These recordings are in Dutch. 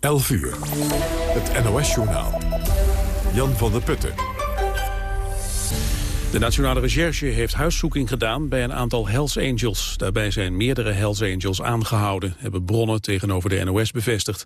11 uur. Het NOS-journaal. Jan van der Putten. De Nationale Recherche heeft huiszoeking gedaan bij een aantal Hells Angels. Daarbij zijn meerdere Hells Angels aangehouden, hebben bronnen tegenover de NOS bevestigd.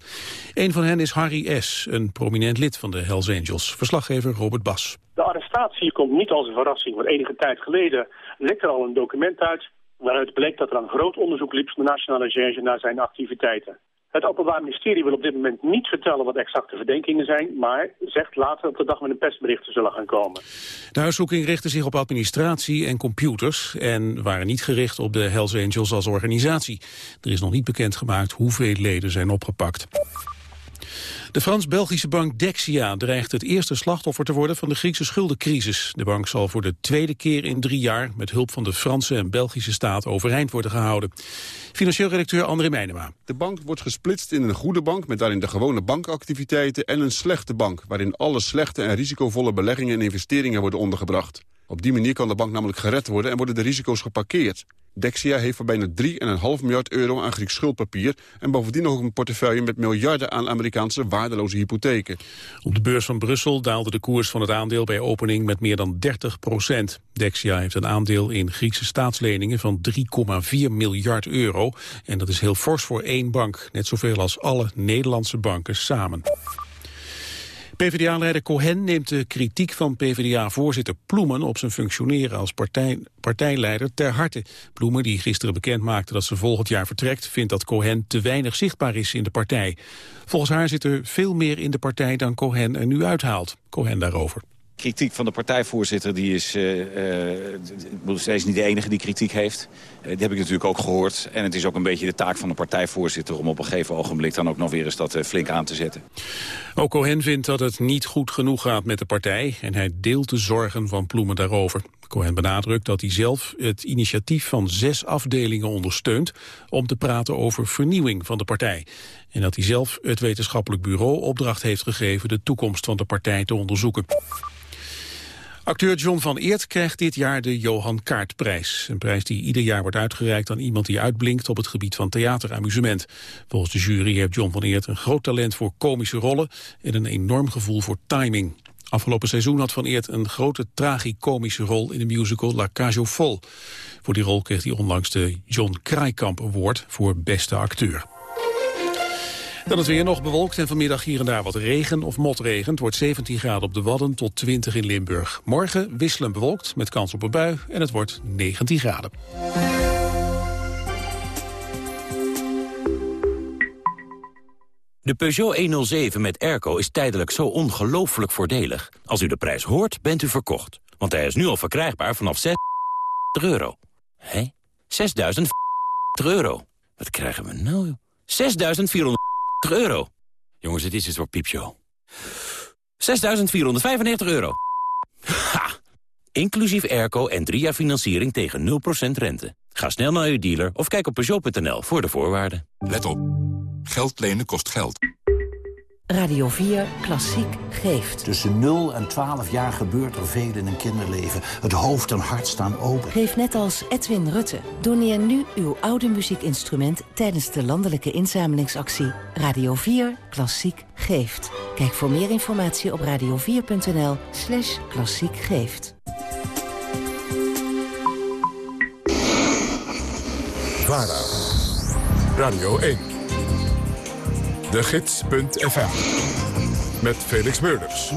Een van hen is Harry S., een prominent lid van de Hells Angels. Verslaggever Robert Bas. De arrestatie komt niet als een verrassing, want enige tijd geleden lekte er al een document uit... waaruit bleek dat er een groot onderzoek liep van de Nationale Recherche naar zijn activiteiten. Het Openbaar Ministerie wil op dit moment niet vertellen wat exacte verdenkingen zijn... maar zegt later op de dag met een persbericht zullen gaan komen. De huiszoeking richtte zich op administratie en computers... en waren niet gericht op de Hells Angels als organisatie. Er is nog niet bekendgemaakt hoeveel leden zijn opgepakt. De Frans-Belgische bank Dexia dreigt het eerste slachtoffer te worden van de Griekse schuldencrisis. De bank zal voor de tweede keer in drie jaar met hulp van de Franse en Belgische staat overeind worden gehouden. Financieel redacteur André Meijnema. De bank wordt gesplitst in een goede bank met daarin de gewone bankactiviteiten en een slechte bank waarin alle slechte en risicovolle beleggingen en investeringen worden ondergebracht. Op die manier kan de bank namelijk gered worden en worden de risico's geparkeerd. Dexia heeft voor bijna 3,5 miljard euro aan Grieks schuldpapier... en bovendien nog een portefeuille met miljarden aan Amerikaanse waardeloze hypotheken. Op de beurs van Brussel daalde de koers van het aandeel bij opening met meer dan 30 procent. Dexia heeft een aandeel in Griekse staatsleningen van 3,4 miljard euro. En dat is heel fors voor één bank, net zoveel als alle Nederlandse banken samen. PvdA-leider Cohen neemt de kritiek van PvdA-voorzitter Ploemen op zijn functioneren als partij, partijleider ter harte. Ploemen, die gisteren bekend maakte dat ze volgend jaar vertrekt, vindt dat Cohen te weinig zichtbaar is in de partij. Volgens haar zit er veel meer in de partij dan Cohen er nu uithaalt. Cohen daarover. Kritiek van de partijvoorzitter, die is, uh, niet de enige die kritiek heeft. Uh, die heb ik natuurlijk ook gehoord. En het is ook een beetje de taak van de partijvoorzitter... om op een gegeven ogenblik dan ook nog weer eens dat flink aan te zetten. Ook Cohen vindt dat het niet goed genoeg gaat met de partij... en hij deelt de zorgen van Ploemen daarover. Cohen benadrukt dat hij zelf het initiatief van zes afdelingen ondersteunt... om te praten over vernieuwing van de partij. En dat hij zelf het wetenschappelijk bureau opdracht heeft gegeven... de toekomst van de partij te onderzoeken. Acteur John van Eert krijgt dit jaar de Johan Kaartprijs. Een prijs die ieder jaar wordt uitgereikt aan iemand die uitblinkt op het gebied van theateramusement. Volgens de jury heeft John van Eert een groot talent voor komische rollen en een enorm gevoel voor timing. Afgelopen seizoen had Van Eert een grote tragicomische rol in de musical La Cage aux Folles. Voor die rol kreeg hij onlangs de John Kraaikamp Award voor beste acteur. Dan het weer nog bewolkt en vanmiddag hier en daar wat regen of motregen. Het wordt 17 graden op de Wadden tot 20 in Limburg. Morgen wisselen bewolkt met kans op een bui en het wordt 19 graden. De Peugeot 107 met airco is tijdelijk zo ongelooflijk voordelig. Als u de prijs hoort, bent u verkocht. Want hij is nu al verkrijgbaar vanaf 6 euro. Hé? 6.000 euro. Wat krijgen we nou? 6.400 euro. Jongens, dit is het voor piepshow. 6.495 euro. Ha! Inclusief airco en drie jaar financiering tegen 0% rente. Ga snel naar uw dealer of kijk op Peugeot.nl voor de voorwaarden. Let op. Geld lenen kost geld. Radio 4 Klassiek geeft. Tussen 0 en 12 jaar gebeurt er veel in een kinderleven. Het hoofd en hart staan open. Geef net als Edwin Rutte. Doneer nu uw oude muziekinstrument tijdens de landelijke inzamelingsactie. Radio 4 Klassiek geeft. Kijk voor meer informatie op radio4.nl slash klassiek geeft. VARA. Radio 1. De Gids.fm. Met Felix Meurders.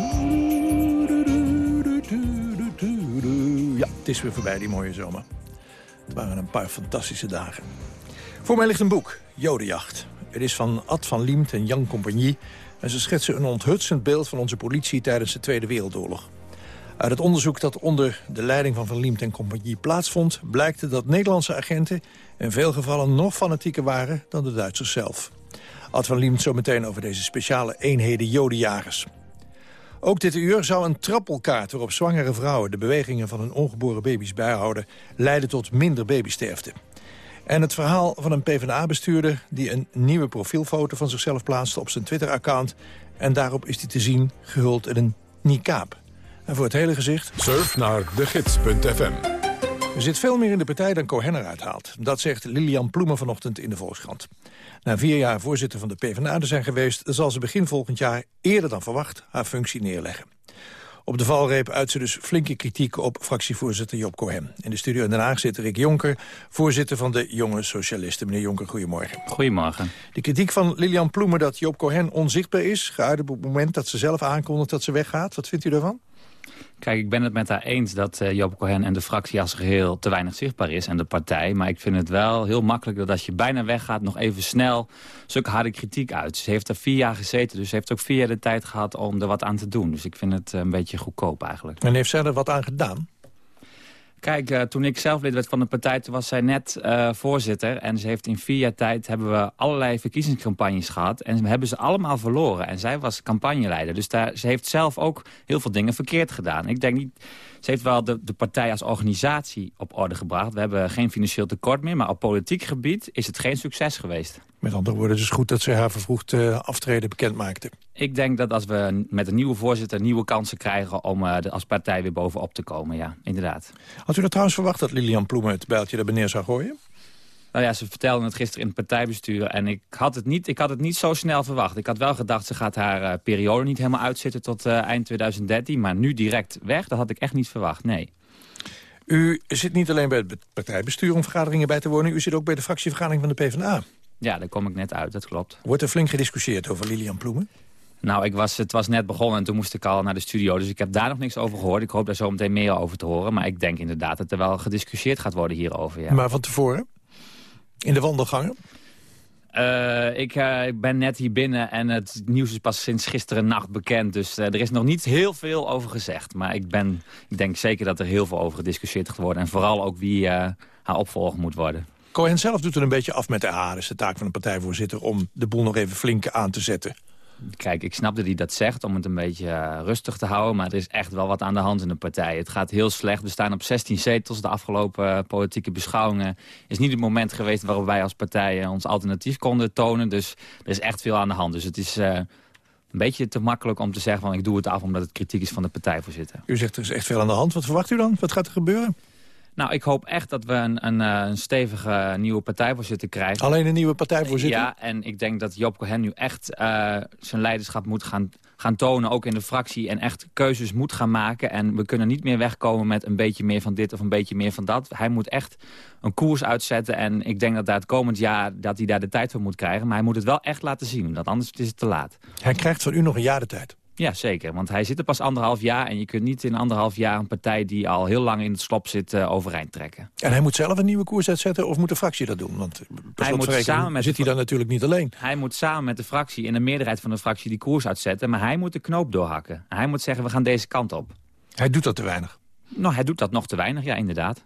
Ja, het is weer voorbij, die mooie zomer. Het waren een paar fantastische dagen. Voor mij ligt een boek, Jodenjacht. Het is van Ad van Liemt en Jan Compagnie... en ze schetsen een onthutsend beeld van onze politie tijdens de Tweede Wereldoorlog. Uit het onderzoek dat onder de leiding van Van Liemt en Compagnie plaatsvond... blijkt dat Nederlandse agenten in veel gevallen nog fanatieker waren dan de Duitsers zelf. Ad van Liemt zo meteen over deze speciale eenheden jodenjagers. Ook dit uur zou een trappelkaart waarop zwangere vrouwen... de bewegingen van hun ongeboren baby's bijhouden... leiden tot minder babysterfte. En het verhaal van een PvdA-bestuurder... die een nieuwe profielfoto van zichzelf plaatste op zijn Twitter-account... en daarop is hij te zien gehuld in een niqab. En voor het hele gezicht... Surf naar degids.fm Er zit veel meer in de partij dan Cohen eruit haalt. Dat zegt Lilian Ploemen vanochtend in de Volkskrant. Na vier jaar voorzitter van de PvdA te zijn geweest... zal ze begin volgend jaar eerder dan verwacht haar functie neerleggen. Op de valreep uit ze dus flinke kritiek op fractievoorzitter Job Cohen. In de studio in Den Haag zit Rick Jonker, voorzitter van de Jonge Socialisten. Meneer Jonker, goedemorgen. Goedemorgen. De kritiek van Lilian Ploemen dat Job Cohen onzichtbaar is... geuit op het moment dat ze zelf aankondigt dat ze weggaat. Wat vindt u daarvan? Kijk, ik ben het met haar eens dat uh, Joop Cohen en de fractie als geheel te weinig zichtbaar is. En de partij. Maar ik vind het wel heel makkelijk dat als je bijna weggaat... nog even snel zulke harde kritiek uit. Ze heeft er vier jaar gezeten. Dus ze heeft ook vier jaar de tijd gehad om er wat aan te doen. Dus ik vind het een beetje goedkoop eigenlijk. En heeft zij er wat aan gedaan? Kijk, uh, toen ik zelf lid werd van de partij, toen was zij net uh, voorzitter. En ze heeft in vier jaar tijd hebben we allerlei verkiezingscampagnes gehad. En we hebben ze allemaal verloren. En zij was campagneleider. Dus daar, ze heeft zelf ook heel veel dingen verkeerd gedaan. Ik denk niet... Ze heeft wel de, de partij als organisatie op orde gebracht. We hebben geen financieel tekort meer. Maar op politiek gebied is het geen succes geweest. Met andere woorden, dus goed dat ze haar vervroegd uh, aftreden bekend maakte. Ik denk dat als we met een nieuwe voorzitter nieuwe kansen krijgen... om uh, de, als partij weer bovenop te komen, ja, inderdaad. Had u dat trouwens verwacht dat Lilian Ploemen het bijltje er beneden zou gooien? Nou ja, ze vertelden het gisteren in het partijbestuur. En ik had het niet, ik had het niet zo snel verwacht. Ik had wel gedacht, ze gaat haar uh, periode niet helemaal uitzitten tot uh, eind 2013. Maar nu direct weg, dat had ik echt niet verwacht, nee. U zit niet alleen bij het partijbestuur om vergaderingen bij te wonen. U zit ook bij de fractievergadering van de PvdA. Ja, daar kom ik net uit, dat klopt. Wordt er flink gediscussieerd over Lilian Ploemen? Nou, ik was, het was net begonnen en toen moest ik al naar de studio. Dus ik heb daar nog niks over gehoord. Ik hoop daar zo meteen meer over te horen. Maar ik denk inderdaad dat er wel gediscussieerd gaat worden hierover. Ja. Maar van tevoren? In de wandelgangen? Uh, ik, uh, ik, ben net hier binnen en het nieuws is pas sinds gisteren nacht bekend. Dus uh, er is nog niet heel veel over gezegd. Maar ik, ben, ik denk zeker dat er heel veel over gediscussieerd gaat worden. En vooral ook wie haar opvolger moet worden. Cohen zelf doet er een beetje af met de haar. is de taak van een partijvoorzitter om de boel nog even flink aan te zetten. Kijk, ik snap dat hij dat zegt om het een beetje uh, rustig te houden. Maar er is echt wel wat aan de hand in de partij. Het gaat heel slecht. We staan op 16 zetels. De afgelopen uh, politieke beschouwingen is niet het moment geweest... waarop wij als partij uh, ons alternatief konden tonen. Dus er is echt veel aan de hand. Dus het is een beetje te makkelijk om te zeggen... van ik doe het af omdat het kritiek is van de partijvoorzitter. U zegt er is echt veel aan de hand. Wat verwacht u dan? Wat gaat er gebeuren? Nou, ik hoop echt dat we een, een, een stevige nieuwe partijvoorzitter krijgen. Alleen een nieuwe partijvoorzitter? Ja, en ik denk dat Job Cohen nu echt uh, zijn leiderschap moet gaan, gaan tonen, ook in de fractie. En echt keuzes moet gaan maken. En we kunnen niet meer wegkomen met een beetje meer van dit of een beetje meer van dat. Hij moet echt een koers uitzetten. En ik denk dat daar het komend jaar dat hij daar de tijd voor moet krijgen. Maar hij moet het wel echt laten zien, want anders is het te laat. Hij krijgt van u nog een jaar de tijd? Ja, zeker. Want hij zit er pas anderhalf jaar. En je kunt niet in anderhalf jaar een partij die al heel lang in het slop zit uh, overeind trekken. En hij moet zelf een nieuwe koers uitzetten of moet de fractie dat doen? Want hij moet samen met zit hij dan natuurlijk niet alleen. Hij moet samen met de fractie en de meerderheid van de fractie die koers uitzetten. Maar hij moet de knoop doorhakken. Hij moet zeggen we gaan deze kant op. Hij doet dat te weinig? Nou, hij doet dat nog te weinig, ja inderdaad.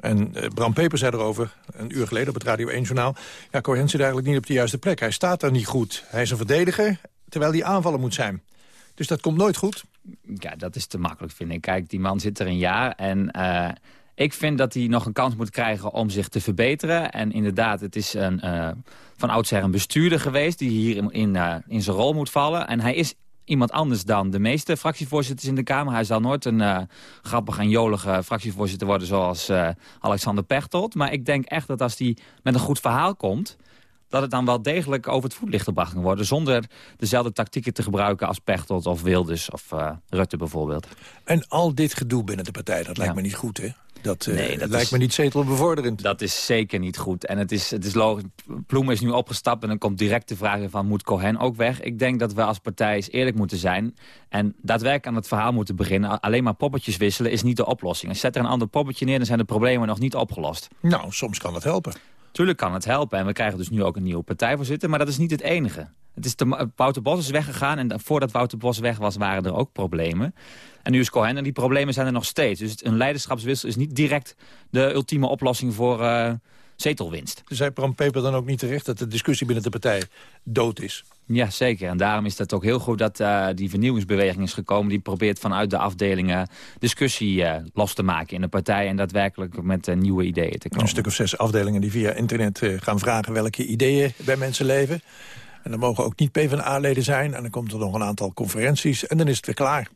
En uh, Bram Peper zei erover, een uur geleden op het Radio 1-journaal... ja, Cohen zit eigenlijk niet op de juiste plek. Hij staat daar niet goed. Hij is een verdediger, terwijl hij aanvallen moet zijn. Dus dat komt nooit goed? Ja, dat is te makkelijk, vind ik. Kijk, die man zit er een jaar en... Uh, ik vind dat hij nog een kans moet krijgen om zich te verbeteren. En inderdaad, het is een, uh, van oudsher een bestuurder geweest... die hier in, uh, in zijn rol moet vallen. En hij is iemand anders dan de meeste fractievoorzitters in de Kamer. Hij zal nooit een uh, grappige en jolige fractievoorzitter worden... zoals Alexander Pechtold. Maar ik denk echt dat als hij met een goed verhaal komt dat het dan wel degelijk over het voetlicht gebracht kan worden... zonder dezelfde tactieken te gebruiken als Pechtold of Wilders of uh, Rutte bijvoorbeeld. En al dit gedoe binnen de partij, dat lijkt ja. me niet goed, hè? Dat, uh, nee, dat lijkt is, me niet zetelbevorderend. Dat is zeker niet goed. En het is, het is logisch. Ploem is nu opgestapt en dan komt direct de vraag van... moet Cohen ook weg? Ik denk dat we als partij eens eerlijk moeten zijn... en daadwerkelijk aan het verhaal moeten beginnen. Alleen maar poppetjes wisselen is niet de oplossing. Je zet er een ander poppetje neer... dan zijn de problemen nog niet opgelost. Nou, soms kan dat helpen. Tuurlijk kan het helpen. En we krijgen dus nu ook een nieuwe partijvoorzitter. Maar dat is niet het enige. Het is de, Wouter Bos is weggegaan. En voordat Wouter Bos weg was, waren er ook problemen. En nu is Cohen. En die problemen zijn er nog steeds. Dus een leiderschapswissel is niet direct de ultieme oplossing voor uh, zetelwinst. Zei Bram Peper dan ook niet terecht dat de discussie binnen de partij dood is? Ja, zeker. En daarom is het ook heel goed dat uh, die vernieuwingsbeweging is gekomen. Die probeert vanuit de afdelingen discussie uh, los te maken in de partij. En daadwerkelijk met uh, nieuwe ideeën te komen. Een stuk of zes afdelingen die via internet gaan vragen welke ideeën bij mensen leven. En dan mogen ook niet PvdA-leden zijn. En dan komt er nog een aantal conferenties en dan is het weer klaar.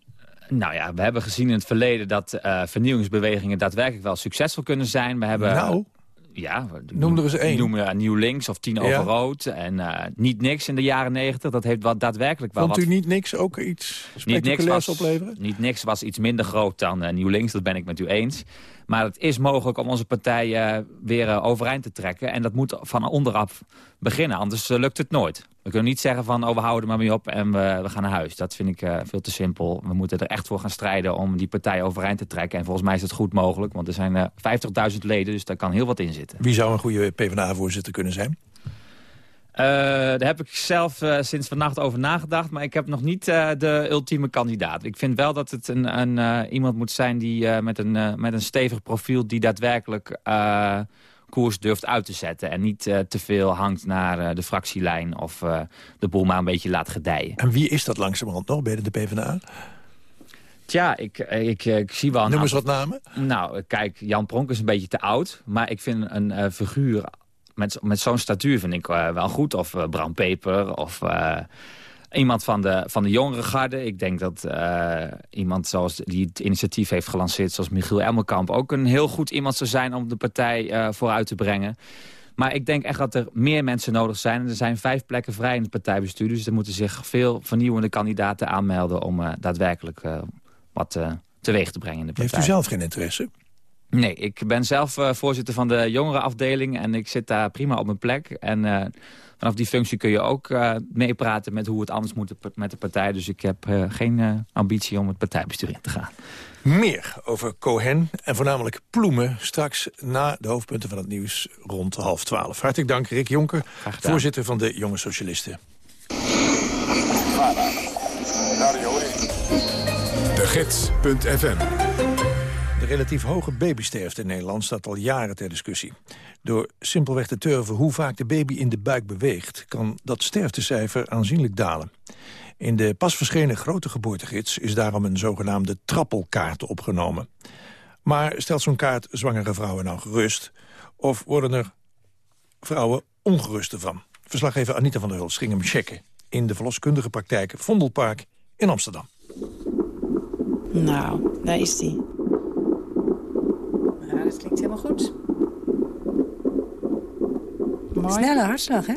Nou ja, we hebben gezien in het verleden dat vernieuwingsbewegingen daadwerkelijk wel succesvol kunnen zijn. We hebben, nou, ja, noem er eens één. Noemen Nieuw Links of Tien over Rood. En uh, Niet Niks in de jaren negentig. Dat heeft wat daadwerkelijk wel Vond wat... u Niet Niks ook iets spectaculairs opleveren? Niet Niks was iets minder groot dan uh, Nieuw Links. Dat ben ik met u eens. Maar het is mogelijk om onze partij uh, weer overeind te trekken. En dat moet van onderaf beginnen. Anders lukt het nooit. We kunnen niet zeggen van, oh, we houden er maar mee op en we, gaan naar huis. Dat vind ik uh, veel te simpel. We moeten er echt voor gaan strijden om die partij overeind te trekken. En volgens mij is het goed mogelijk, want er zijn uh, 50.000 leden, dus daar kan heel wat in zitten. Wie zou een goede PvdA-voorzitter kunnen zijn? Uh, daar heb ik zelf uh, sinds vannacht over nagedacht. Maar ik heb nog niet uh, de ultieme kandidaat. Ik vind wel dat het een, een iemand moet zijn die met, een, met een stevig profiel... die daadwerkelijk koers durft uit te zetten. En niet te veel hangt naar de fractielijn of de boel maar een beetje laat gedijen. En wie is dat langzamerhand nog bij de PvdA? Tja, ik, ik, ik zie wel... Noem eens wat namen. Nou, kijk, Jan Pronk is een beetje te oud. Maar ik vind een figuur met, met zo'n statuur vind ik wel goed. Of Bram Peper of iemand van de, van de jongere garde. Ik denk dat uh, iemand zoals die het initiatief heeft gelanceerd... zoals Michiel Emmelkamp ook een heel goed iemand zou zijn... om de partij uh, vooruit te brengen. Maar ik denk echt dat er meer mensen nodig zijn. En er zijn vijf plekken vrij in het partijbestuur. Dus er moeten zich veel vernieuwende kandidaten aanmelden... om uh, daadwerkelijk wat teweeg te brengen in de partij. Heeft u zelf geen interesse? Nee, ik ben zelf voorzitter van de jongerenafdeling... en ik zit daar prima op mijn plek. En vanaf die functie kun je ook uh, meepraten met hoe het anders moet met de partij. Dus ik heb uh, geen uh, ambitie om het partijbestuur in te gaan. Meer over Cohen en voornamelijk Ploemen... straks na de hoofdpunten van het nieuws rond half twaalf. Hartelijk dank, Rick Jonker, voorzitter van de Jonge Socialisten. De Gids.fm relatief hoge babysterfte in Nederland staat al jaren ter discussie. Door simpelweg te turven hoe vaak de baby in de buik beweegt... kan dat sterftecijfer aanzienlijk dalen. In de pas verschenen grote geboortegids is daarom een zogenaamde trappelkaart opgenomen. Maar stelt zo'n kaart zwangere vrouwen nou gerust? Of worden er vrouwen ongerust ervan? Verslaggever Anita van der Hulst ging hem checken... in de verloskundige praktijk Vondelpark in Amsterdam. Nou, daar is die. Ja, dat klinkt helemaal goed. Mooi. Snelle hartslag, hè?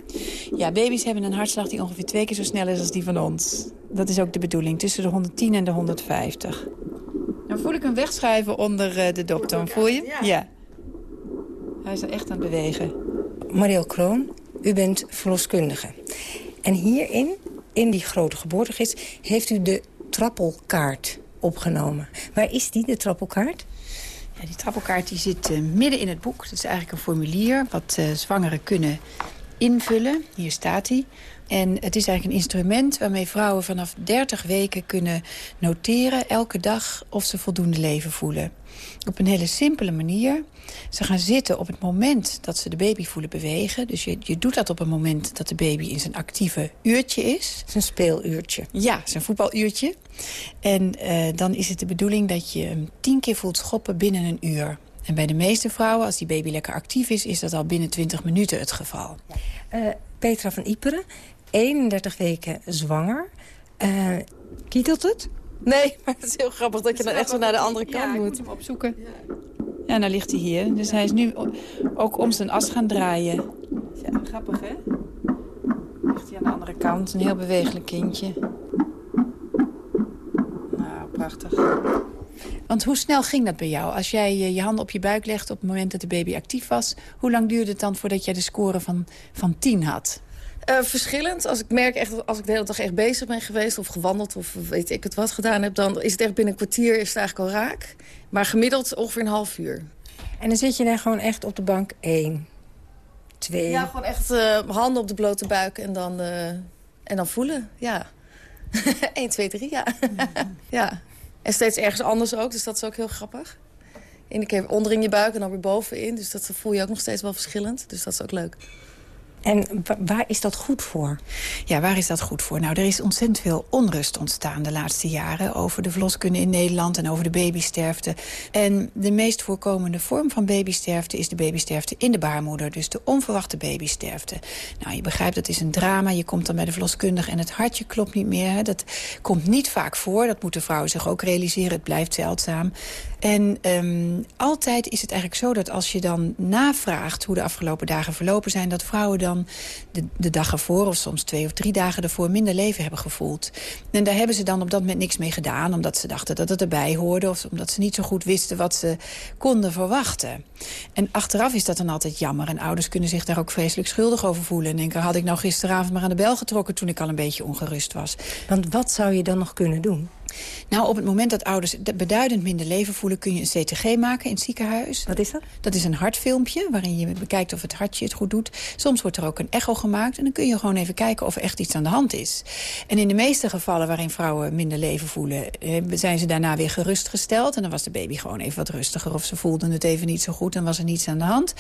Ja, baby's hebben een hartslag die ongeveer twee keer zo snel is als die van ons. Dat is ook de bedoeling, tussen de 110 en de 150. Dan voel ik hem wegschuiven onder uh, de dokter. Voel je? Ja. Hij is er echt aan het bewegen. Mariel Kroon, u bent verloskundige. En hierin, in die grote geboortegids, heeft u de trappelkaart opgenomen. Waar is die, de trappelkaart? Ja, die trappelkaart die zit uh, midden in het boek. Dat is eigenlijk een formulier wat uh, zwangeren kunnen invullen. Hier staat hij. En het is eigenlijk een instrument waarmee vrouwen vanaf 30 weken kunnen noteren... elke dag of ze voldoende leven voelen. Op een hele simpele manier. Ze gaan zitten op het moment dat ze de baby voelen bewegen. Dus je, je doet dat op een moment dat de baby in zijn actieve uurtje is. Zijn speeluurtje. Ja, zijn voetbaluurtje. En uh, dan is het de bedoeling dat je hem tien keer voelt schoppen binnen een uur. En bij de meeste vrouwen, als die baby lekker actief is... is dat al binnen 20 minuten het geval. Uh, Petra van Iperen, 31 weken zwanger. Uh, kietelt het? Nee, maar het is heel grappig dat je dan echt zo naar de andere kant ja, moet. moet hem opzoeken. Ja. ja, nou ligt hij hier. Dus hij is nu ook om zijn as gaan draaien. Ja, grappig, hè? Ligt hij aan de andere kant. Een heel bewegelijk kindje. Nou, prachtig. Want hoe snel ging dat bij jou? Als jij je handen op je buik legde op het moment dat de baby actief was... hoe lang duurde het dan voordat jij de score van, van 10 had? Uh, verschillend. Als ik merk echt, als ik de hele dag echt bezig ben geweest... of gewandeld of weet ik het wat gedaan heb... dan is het echt binnen een kwartier is het eigenlijk al raak. Maar gemiddeld ongeveer een half uur. En dan zit je daar gewoon echt op de bank één, twee... Ja, gewoon echt uh, handen op de blote buik en dan, uh, en dan voelen, ja. 1, 2, 3, ja. ja. En steeds ergens anders ook, dus dat is ook heel grappig. Eén keer onder in je buik en dan weer bovenin. Dus dat voel je ook nog steeds wel verschillend. Dus dat is ook leuk. En waar is dat goed voor? Ja, waar is dat goed voor? Nou, er is ontzettend veel onrust ontstaan de laatste jaren... over de verloskunde in Nederland en over de babysterfte. En de meest voorkomende vorm van babysterfte... is de babysterfte in de baarmoeder, dus de onverwachte babysterfte. Nou, je begrijpt, dat is een drama. Je komt dan bij de verloskundige en het hartje klopt niet meer. Hè. Dat komt niet vaak voor, dat moeten vrouwen zich ook realiseren. Het blijft zeldzaam. En um, altijd is het eigenlijk zo dat als je dan navraagt... hoe de afgelopen dagen verlopen zijn... dat vrouwen dan de, de dag ervoor of soms twee of drie dagen ervoor... minder leven hebben gevoeld. En daar hebben ze dan op dat moment niks mee gedaan... omdat ze dachten dat het erbij hoorde... of omdat ze niet zo goed wisten wat ze konden verwachten. En achteraf is dat dan altijd jammer. En ouders kunnen zich daar ook vreselijk schuldig over voelen. En denken, had ik nou gisteravond maar aan de bel getrokken... toen ik al een beetje ongerust was. Want wat zou je dan nog kunnen doen? Nou, op het moment dat ouders beduidend minder leven voelen... kun je een CTG maken in het ziekenhuis. Wat is dat? Dat is een hartfilmpje waarin je bekijkt of het hartje het goed doet. Soms wordt er ook een echo gemaakt en dan kun je gewoon even kijken of er echt iets aan de hand is. En in de meeste gevallen waarin vrouwen minder leven voelen... Eh, zijn ze daarna weer gerustgesteld. En dan was de baby gewoon even wat rustiger of ze voelden het even niet zo goed... en was er niets aan de hand.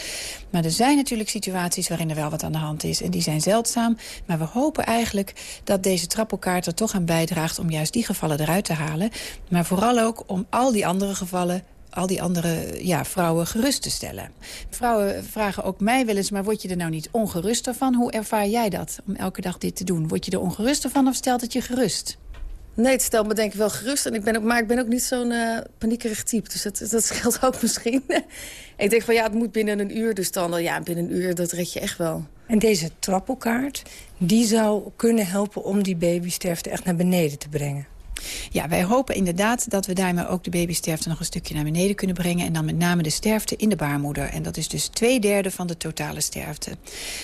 Maar er zijn natuurlijk situaties waarin er wel wat aan de hand is. En die zijn zeldzaam. Maar we hopen eigenlijk dat deze trappelkaart er toch aan bijdraagt... om juist die gevallen eruit te halen. Maar vooral ook om al die andere gevallen al die andere ja, vrouwen gerust te stellen. Vrouwen vragen ook mij wel eens, maar word je er nou niet ongeruster van? Hoe ervaar jij dat, om elke dag dit te doen? Word je er ongeruster van of stelt het je gerust? Nee, het stelt me denk ik wel gerust. En ik ben ook, maar ik ben ook niet zo'n uh, paniekerig type. Dus dat, dat scheelt ook misschien. ik denk van ja, het moet binnen een uur. Dus dan ja, binnen een uur, dat red je echt wel. En deze trappelkaart, die zou kunnen helpen om die babysterfte echt naar beneden te brengen? Ja, wij hopen inderdaad dat we daarmee ook de babysterfte nog een stukje naar beneden kunnen brengen. En dan met name de sterfte in de baarmoeder. En dat is dus twee derde van de totale sterfte.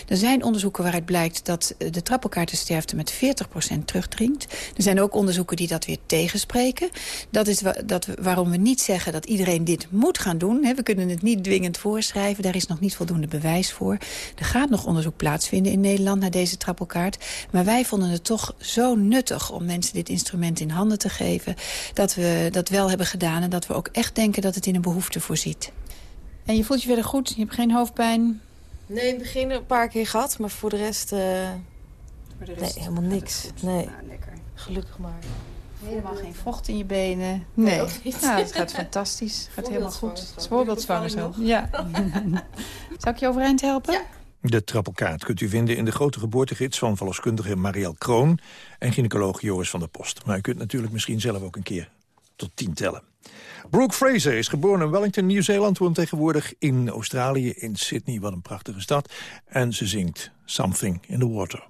Er zijn onderzoeken waaruit blijkt dat de trappelkaartensterfte met 40% terugdringt. Er zijn ook onderzoeken die dat weer tegenspreken. Dat is dat, waarom we niet zeggen dat iedereen dit moet gaan doen. We kunnen het niet dwingend voorschrijven. Daar is nog niet voldoende bewijs voor. Er gaat nog onderzoek plaatsvinden in Nederland naar deze trappelkaart. Maar wij vonden het toch zo nuttig om mensen dit instrument in handen te geven... dat we dat wel hebben gedaan en dat we ook echt denken dat het in een behoefte voorziet. En je voelt je verder goed? Je hebt geen hoofdpijn? Nee, in het begin een paar keer gehad, maar voor de rest... Uh... Voor de rest nee, helemaal niks. Nee. Nou, lekker. Gelukkig maar. Helemaal geen vocht in je benen. Nee, nee nou, het gaat fantastisch. Het gaat helemaal goed. Het is voorbeeldzwangerschap. Ja. Zal ik je overeind helpen? Ja. De trappelkaart kunt u vinden in de grote geboortegids van verloskundige Marielle Kroon en gynaecoloog Joris van der Post. Maar u kunt natuurlijk misschien zelf ook een keer tot tien tellen. Brooke Fraser is geboren in Wellington, Nieuw-Zeeland... woont tegenwoordig in Australië, in Sydney, wat een prachtige stad. En ze zingt Something in the Water.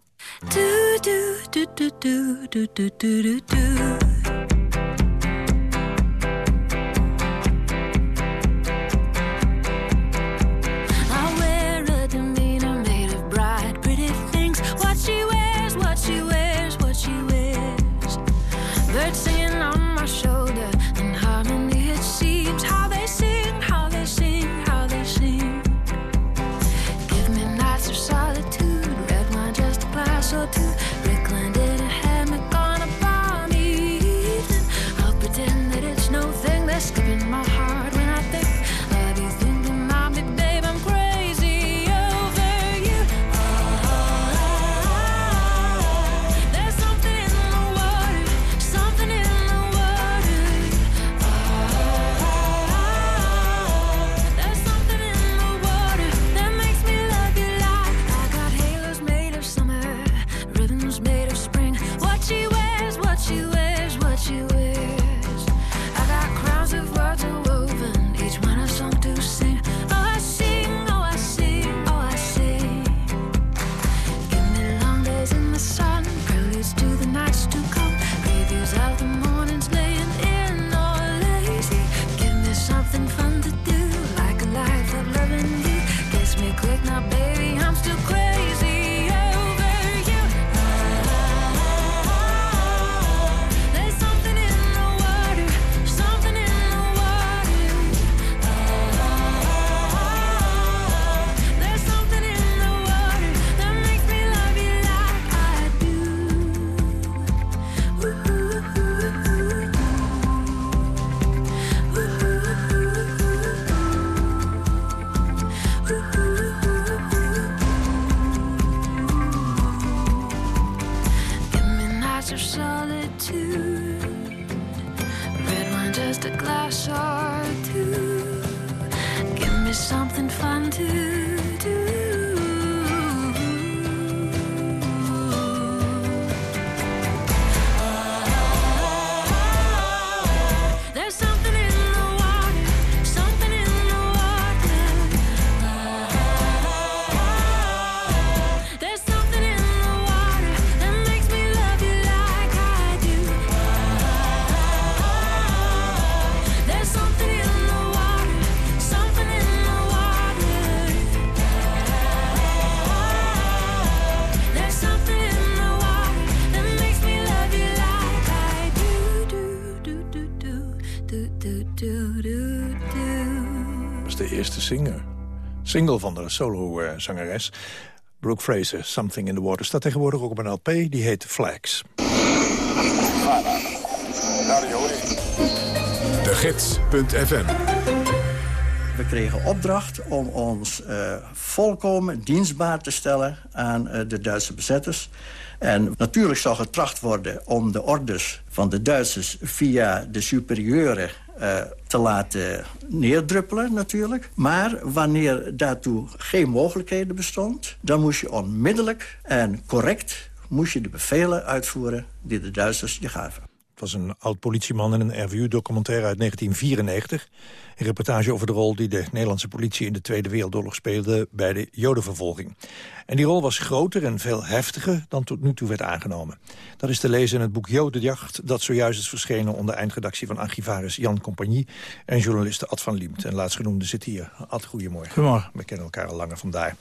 Single van de solo-zangeres. Brooke Fraser, Something in the Water. Staat tegenwoordig ook op een LP, die heet Flags. De Gids.fm We kregen opdracht om ons eh, volkomen dienstbaar te stellen aan eh, de Duitse bezetters. En natuurlijk zou getracht worden om de orders van de Duitsers via de superieuren eh, te laten neerdruppelen natuurlijk. Maar wanneer daartoe geen mogelijkheden bestond... dan moest je onmiddellijk en correct moest je de bevelen uitvoeren die de Duitsers je gaven. Was een oud-politieman in een RVU-documentaire uit 1994. Een reportage over de rol die de Nederlandse politie in de Tweede Wereldoorlog speelde bij de jodenvervolging. En die rol was groter en veel heftiger dan tot nu toe werd aangenomen. Dat is te lezen in het boek Jodenjacht, dat zojuist is verschenen onder eindredactie van archivaris Jan Compagnie en journaliste Ad van Liemt. En laatstgenoemde zit hier. Ad, goedemorgen. Goedemorgen. We kennen elkaar al langer vandaar.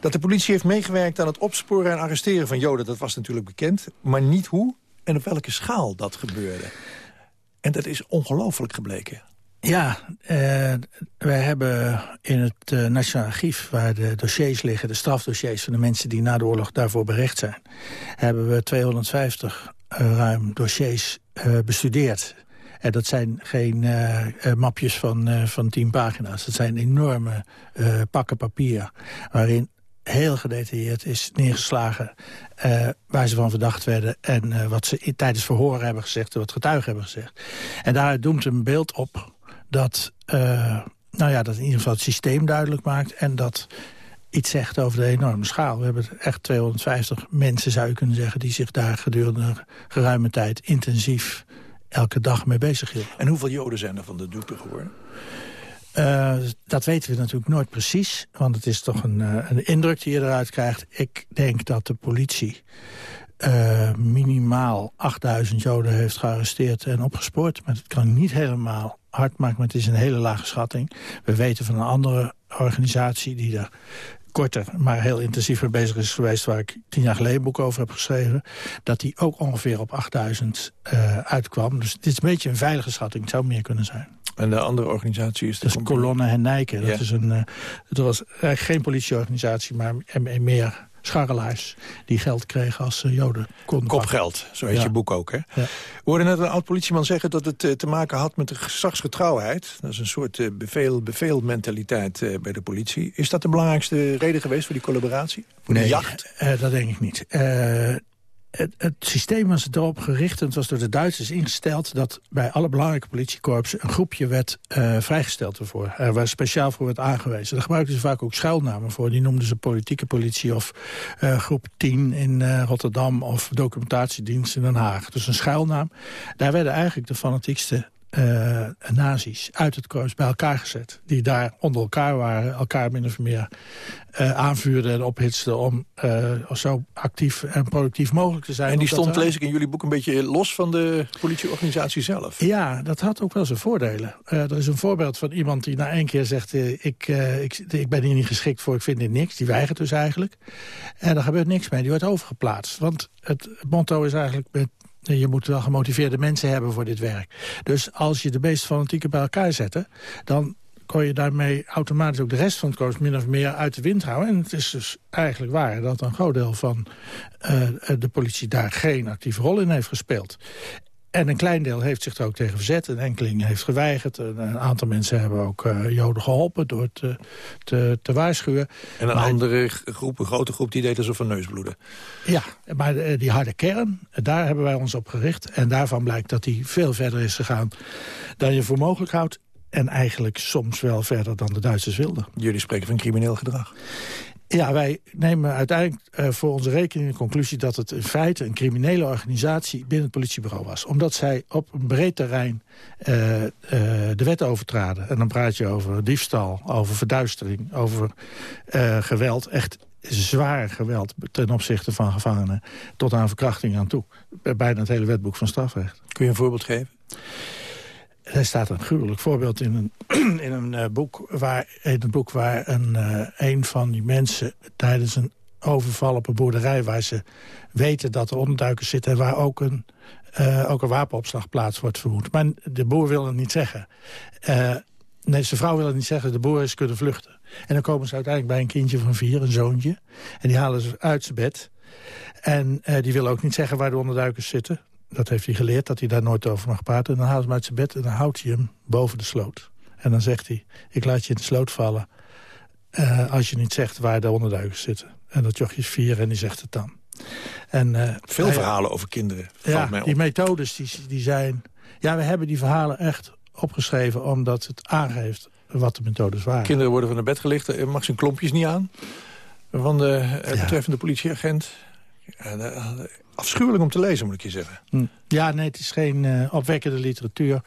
Dat de politie heeft meegewerkt aan het opsporen en arresteren van Joden, dat was natuurlijk bekend. Maar niet hoe en op welke schaal dat gebeurde. En dat is ongelooflijk gebleken. Ja, eh, wij hebben in het eh, Nationaal Archief... waar de dossiers liggen, de strafdossiers van de mensen... die na de oorlog daarvoor berecht zijn... hebben we 250 eh, ruim dossiers eh, bestudeerd. En dat zijn geen eh, mapjes van, van tien pagina's. Dat zijn enorme pakken papier... waarin heel gedetailleerd is neergeslagen eh, waar ze van verdacht werden... en eh, wat ze tijdens verhoren hebben gezegd en wat getuigen hebben gezegd. En daaruit doemt een beeld op dat, eh, nou ja, dat in ieder geval het systeem duidelijk maakt... en dat iets zegt over de enorme schaal. We hebben echt 250 mensen, zou je kunnen zeggen... die zich daar gedurende geruime tijd intensief elke dag mee bezig hielden. En hoeveel Joden zijn er van de dupe geworden? Uh, dat weten we natuurlijk nooit precies. Want het is toch een, uh, een indruk die je eruit krijgt. Ik denk dat de politie uh, minimaal 8000 Joden heeft gearresteerd en opgespoord. Maar het kan niet helemaal hard maken, maar het is een hele lage schatting. We weten van een andere organisatie die er korter, maar heel intensief mee bezig is geweest... waar ik tien jaar geleden een boek over heb geschreven... dat die ook ongeveer op 8000 uh, uitkwam. Dus dit is een beetje een veilige schatting. Het zou meer kunnen zijn. En de andere organisatie is... De dat is Colonne Hennijken. Dat, ja. is een, uh, dat was eigenlijk geen politieorganisatie, maar meer scharrelaars die geld kregen als uh, joden konden Kopgeld, zo heet ja. je boek ook, hè? Ja. We hoorden net een oud-politieman zeggen dat het uh, te maken had met de gezagsgetrouwheid. Dat is een soort uh, bevel, beveelmentaliteit bij de politie. Is dat de belangrijkste reden geweest voor die collaboratie? Voor nee, jacht? dat denk ik niet. Het, systeem was erop gericht, en het was door de Duitsers ingesteld... dat bij alle belangrijke politiekorpsen een groepje werd uh, vrijgesteld ervoor. Er waar speciaal voor werd aangewezen. Daar gebruikten ze vaak ook schuilnamen voor. Die noemden ze politieke politie of uh, groep 10 in uh, Rotterdam... of documentatiedienst in Den Haag. Dus een schuilnaam. Daar werden eigenlijk de fanatiekste uh, nazi's uit het korps bij elkaar gezet. Die daar onder elkaar waren, elkaar min of meer uh, aanvuurden en ophitsten... om uh, zo actief en productief mogelijk te zijn. En die stond, lees ik in jullie boek, een beetje los van de politieorganisatie zelf. Ja, dat had ook wel zijn voordelen. er is een voorbeeld van iemand die na één keer zegt... Ik, ik, ik ben hier niet geschikt voor, ik vind dit niks. Die weigert dus eigenlijk. En daar gebeurt niks mee, die wordt overgeplaatst. Want het motto is eigenlijk... met je moet wel gemotiveerde mensen hebben voor dit werk. Dus als je de meest fanatieken bij elkaar zette... dan kon je daarmee automatisch ook de rest van het korps min of meer uit de wind houden. En het is dus eigenlijk waar dat een groot deel van uh, de politie daar geen actieve rol in heeft gespeeld. En een klein deel heeft zich er ook tegen verzet. Een enkeling heeft geweigerd. Een, een aantal mensen hebben ook uh, Joden geholpen door te, te, te waarschuwen. En een maar, andere groep, een grote groep, die deed alsof van neusbloeden. Ja, maar uh, die harde kern, daar hebben wij ons op gericht. En daarvan blijkt dat die veel verder is gegaan dan je voor mogelijk houdt. En eigenlijk soms wel verder dan de Duitsers wilden. Jullie spreken van crimineel gedrag. Ja, wij nemen uiteindelijk uh, voor onze rekening de conclusie... dat het in feite een criminele organisatie binnen het politiebureau was. Omdat zij op een breed terrein uh, uh, de wet overtraden. En dan praat je over diefstal, over verduistering, over geweld. Echt zwaar geweld ten opzichte van gevangenen... tot aan verkrachting aan toe. Bijna het hele wetboek van strafrecht. Kun je een voorbeeld geven? Er staat een gruwelijk voorbeeld in een, in een, uh, boek, waar, in een boek waar een, uh, een van die mensen tijdens een overval op een boerderij... waar ze weten dat er onderduikers zitten... en waar ook een, uh, ook een wapenopslagplaats wordt vermoed. Maar de boer wil het niet zeggen. nee, zijn vrouw wil het niet zeggen. De boer is kunnen vluchten. En dan komen ze uiteindelijk bij een kindje van vier, een zoontje. En die halen ze uit zijn bed. En die willen ook niet zeggen waar de onderduikers zitten dat heeft hij geleerd, dat hij daar nooit over mag praten. En dan haalt hij hem uit zijn bed en dan houdt hij hem boven de sloot. En dan zegt hij, ik laat je in de sloot vallen... Uh, als je niet zegt waar de onderduikers zitten. En dat jochje is vier en die zegt het dan. En, uh, Veel hij, verhalen over kinderen. Ja, mij op. die methodes die, die zijn... Ja, we hebben die verhalen echt opgeschreven... omdat het aangeeft wat de methodes waren. Kinderen worden van de bed gelicht. Mag zijn klompjes niet aan? Van de betreffende ja. politieagent. Ja, afschuwelijk om te lezen, moet ik je zeggen. Hm. Ja, nee, het is geen uh, opwekkende literatuur.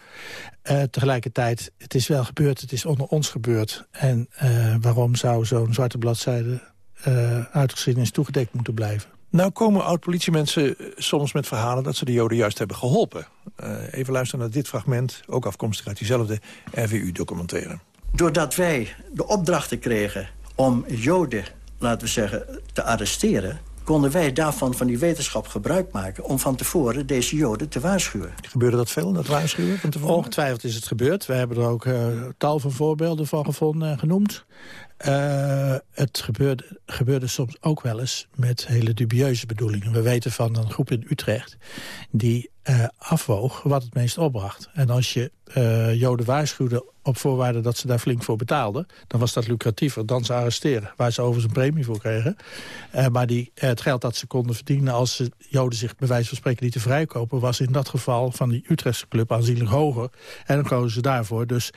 Uh, tegelijkertijd, het is wel gebeurd, het is onder ons gebeurd. En uh, waarom zou zo'n zwarte bladzijde uit geschiedenis toegedekt moeten blijven? Nou komen oud-politiemensen soms met verhalen dat ze de Joden juist hebben geholpen. even luisteren naar dit fragment, ook afkomstig uit diezelfde RVU-documentaire. Doordat wij de opdrachten kregen om Joden, laten we zeggen, te arresteren konden wij daarvan van die wetenschap gebruik maken... om van tevoren deze joden te waarschuwen. Gebeurde dat veel, dat waarschuwen van tevoren? Ongetwijfeld is het gebeurd. We hebben er ook uh, tal van voorbeelden van gevonden en genoemd. Uh, het gebeurde, gebeurde soms ook wel eens met hele dubieuze bedoelingen. We weten van een groep in Utrecht die uh, afwoog wat het meest opbracht. En als je uh, Joden waarschuwde op voorwaarde dat ze daar flink voor betaalden... dan was dat lucratiever dan ze arresteren. Waar ze overigens een premie voor kregen. Maar die, het geld dat ze konden verdienen als ze Joden zich bij wijze van spreken lieten vrijkopen... was in dat geval van die Utrechtse club aanzienlijk hoger. En dan kozen ze daarvoor. Dus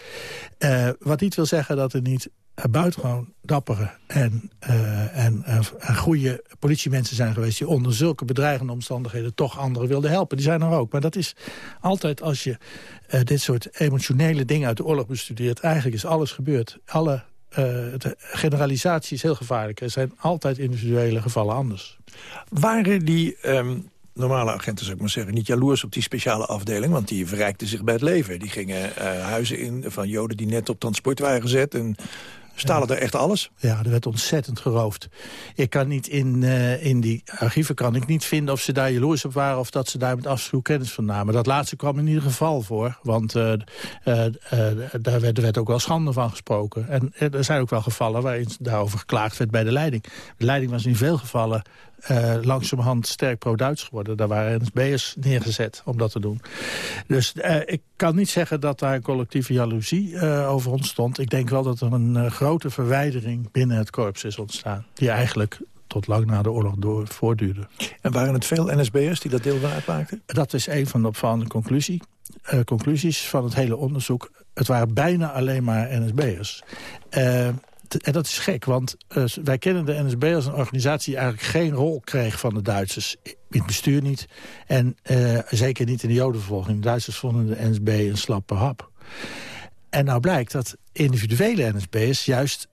wat niet wil zeggen dat er niet buitengewoon dappere en, en, uh, en goede politiemensen zijn geweest... die onder zulke bedreigende omstandigheden toch anderen wilden helpen. Die zijn er ook. Maar dat is altijd als je dit soort emotionele dingen uit de oorlog bestudeert... eigenlijk is alles gebeurd. Alle de generalisatie is heel gevaarlijk. Er zijn altijd individuele gevallen anders. Waren die... Um normale agenten, zou ik maar zeggen, niet jaloers op die speciale afdeling. Want die verrijkten zich bij het leven. Die gingen huizen in van joden die net op transport waren gezet. En Stalen er echt alles? Ja, er werd ontzettend geroofd. Ik kan niet in, uh, in die archieven kan ik niet vinden of ze daar jaloers op waren... of dat ze daar met afschuw kennis van namen. Dat laatste kwam in ieder geval voor. Want uh, uh, daar werd, werd, ook wel schande van gesproken. En er zijn ook wel gevallen waarin daarover geklaagd werd bij de leiding. De leiding was in veel gevallen uh, langzamerhand sterk pro-Duits geworden. Daar waren NSB'ers neergezet om dat te doen. Dus uh, ik kan niet zeggen dat daar een collectieve jaloezie uh, over ontstond. Ik denk wel dat er een grote verwijdering binnen het korps is ontstaan. Die eigenlijk tot lang na de oorlog door voortduurde. En waren het veel NSB'ers die dat deel uitmaakten? Dat is een van de opvallende conclusie, conclusies van het hele onderzoek. Het waren bijna alleen maar NSB'ers en dat is gek, want uh, wij kennen de NSB als een organisatie... die eigenlijk geen rol kreeg van de Duitsers. In het bestuur niet. En uh, zeker niet in de jodenvervolging. De Duitsers vonden de NSB een slappe hap. En nou blijkt dat individuele NSB'ers juist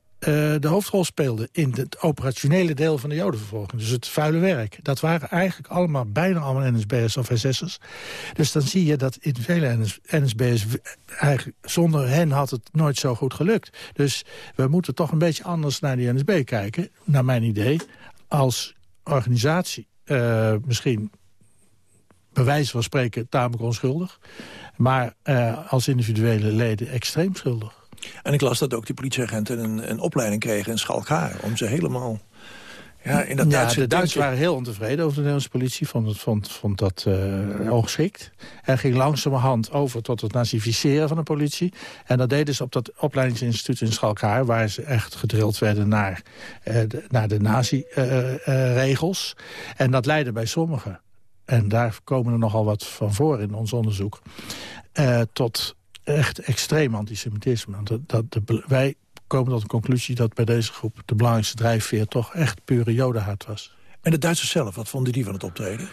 de hoofdrol speelde in het operationele deel van de jodenvervolging. Dus het vuile werk. Dat waren eigenlijk allemaal, bijna allemaal NSB'ers of SS'ers. Dus dan zie je dat in vele NS, NSB'ers, eigenlijk zonder hen had het nooit zo goed gelukt. Dus we moeten toch een beetje anders naar die NSB kijken, naar mijn idee, als organisatie. Uh, misschien bij wijze van spreken tamelijk onschuldig. Maar uh, als individuele leden extreem schuldig. En ik las dat ook die politieagenten een, een opleiding kregen in Schalkhaar... om ze helemaal Ja, in dat ja, Duitse de Duitsers waren heel ontevreden over de Nederlandse politie. Vond, het, vond, vond dat eh ongeschikt. En ging langzamerhand over tot het nazificeren van de politie. En dat deden ze op dat opleidingsinstituut in Schalkaar... waar ze echt gedrild werden naar, eh, de, naar de nazi-regels. en dat leidde bij sommigen, en daar komen er nogal wat van voor in ons onderzoek... eh, tot echt extreem antisemitisme. Dat, dat de, be- wij komen tot de conclusie dat bij deze groep... de belangrijkste drijfveer toch echt pure jodenhaat was. En de Duitsers zelf, wat vonden die van het optreden?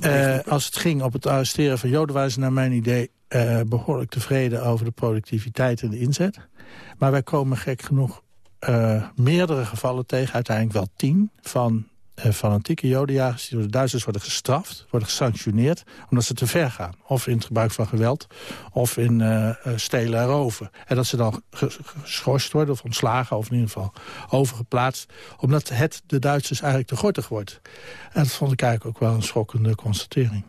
Eh, als het ging op het arresteren van Joden... waren ze naar mijn idee eh, behoorlijk tevreden over de productiviteit en de inzet. Maar wij komen gek genoeg eh, meerdere gevallen tegen, uiteindelijk wel tien... van fanatieke jodenjagers die door de Duitsers worden gestraft, worden gesanctioneerd... omdat ze te ver gaan. Of in het gebruik van geweld, of in eh, eh, stelen en roven. En dat ze dan ge- geschorst worden of ontslagen, of in ieder geval overgeplaatst... omdat het de Duitsers eigenlijk te gortig wordt. En dat vond ik eigenlijk ook wel een schokkende constatering.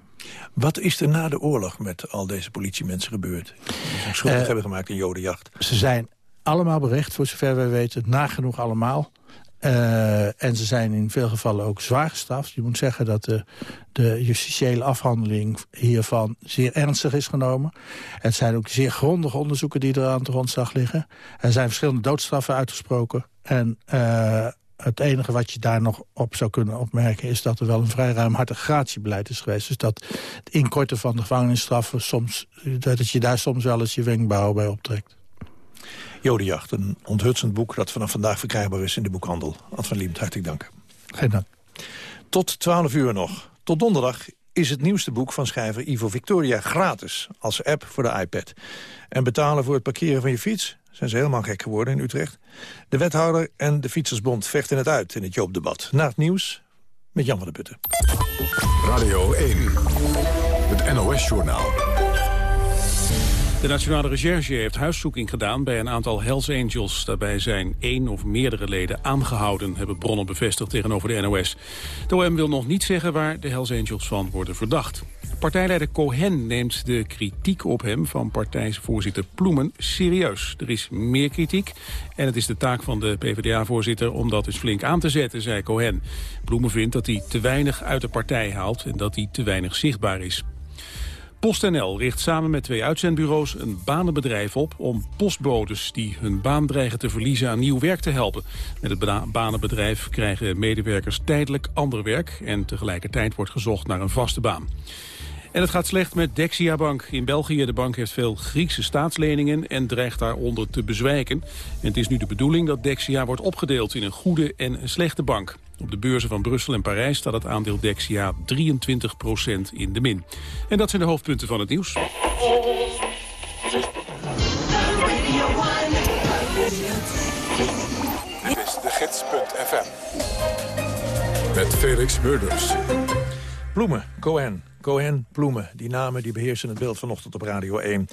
Wat is er na de oorlog met al deze politiemensen gebeurd? Die zich schuldig Eh, hebben gemaakt in jodenjacht. Ze zijn allemaal berecht, voor zover wij weten, nagenoeg allemaal. Eh, en ze zijn in veel gevallen ook zwaar gestraft. Je moet zeggen dat de, de justitiële afhandeling hiervan zeer ernstig is genomen. Het zijn ook zeer grondige onderzoeken die er aan de grondslag liggen. Er zijn verschillende doodstraffen uitgesproken. En eh, het enige wat je daar nog op zou kunnen opmerken... is dat er wel een vrij ruimhartig gratiebeleid is geweest. Dus dat het inkorten van de gevangenisstraffen... Soms, dat je daar soms wel eens je wenkbrauwen bij optrekt. Jodenjacht, een onthutsend boek dat vanaf vandaag verkrijgbaar is in de boekhandel. Ad van Liemt, hartelijk dank. Geen dank. Tot 12 uur nog. Tot donderdag is het nieuwste boek van schrijver Ivo Victoria gratis als app voor de iPad. En betalen voor het parkeren van je fiets zijn ze helemaal gek geworden in Utrecht. De wethouder en de Fietsersbond vechten het uit in het Joopdebat. Na het nieuws met Jan van der Putten. Radio 1, het NOS-journaal. De Nationale Recherche heeft huiszoeking gedaan bij een aantal Hells Angels. Daarbij zijn één of meerdere leden aangehouden, hebben bronnen bevestigd tegenover de NOS. De OM wil nog niet zeggen waar de Hells Angels van worden verdacht. Partijleider Cohen neemt de kritiek op hem van partijvoorzitter Ploemen serieus. Er is meer kritiek en het is de taak van de PvdA-voorzitter om dat eens flink aan te zetten, zei Cohen. Ploemen vindt dat hij te weinig uit de partij haalt en dat hij te weinig zichtbaar is. PostNL richt samen met twee uitzendbureaus een banenbedrijf op... om postbodes die hun baan dreigen te verliezen aan nieuw werk te helpen. Met het banenbedrijf krijgen medewerkers tijdelijk ander werk... en tegelijkertijd wordt gezocht naar een vaste baan. En het gaat slecht met Dexia Bank in België. De bank heeft veel Griekse staatsleningen en dreigt daaronder te bezwijken. En het is nu de bedoeling dat Dexia wordt opgedeeld in een goede en een slechte bank. Op de beurzen van Brussel en Parijs staat het aandeel Dexia 23% in de min. En dat zijn de hoofdpunten van het nieuws. Dit is de gids.fm. Met Felix Murders. Ploemen, Cohen, Cohen, Ploemen. Die namen die beheersen het beeld vanochtend op Radio 1.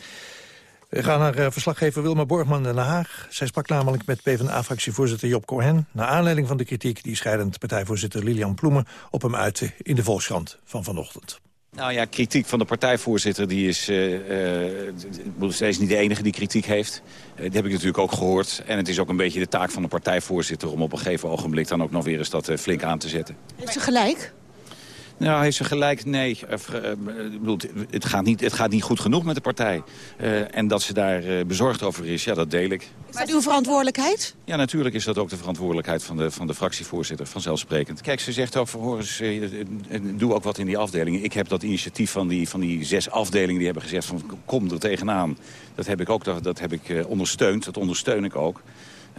We gaan naar eh, verslaggever Wilma Borgman in Den Haag. Zij sprak namelijk met PvdA-fractievoorzitter Job Cohen... naar aanleiding van de kritiek die scheidend partijvoorzitter Lilian Ploemen... op hem uitte in de Volkskrant van vanochtend. Nou ja, kritiek van de partijvoorzitter, die is, eh, eh, ik bedoel, zij is niet de enige die kritiek heeft. Eh, die heb ik natuurlijk ook gehoord. En het is ook een beetje de taak van de partijvoorzitter om op een gegeven ogenblik dan ook nog weer eens dat eh, flink aan te zetten. Heeft ze gelijk? Nou, heeft ze gelijk? Nee. Eh, eh, ik bedoel, het, gaat niet, het gaat niet goed genoeg met de partij. Eh, en dat ze daar bezorgd over is, ja, dat deel ik. Is dat uw verantwoordelijkheid? Ja, natuurlijk is dat ook de verantwoordelijkheid van de, van de fractievoorzitter, vanzelfsprekend. Kijk, ze zegt ook hoor eens, doe ook wat in die afdelingen. Ik heb dat initiatief van die, van die zes afdelingen, die hebben gezegd van, kom er tegenaan. Dat heb ik ook dat, dat heb ik, ondersteund, dat ondersteun ik ook.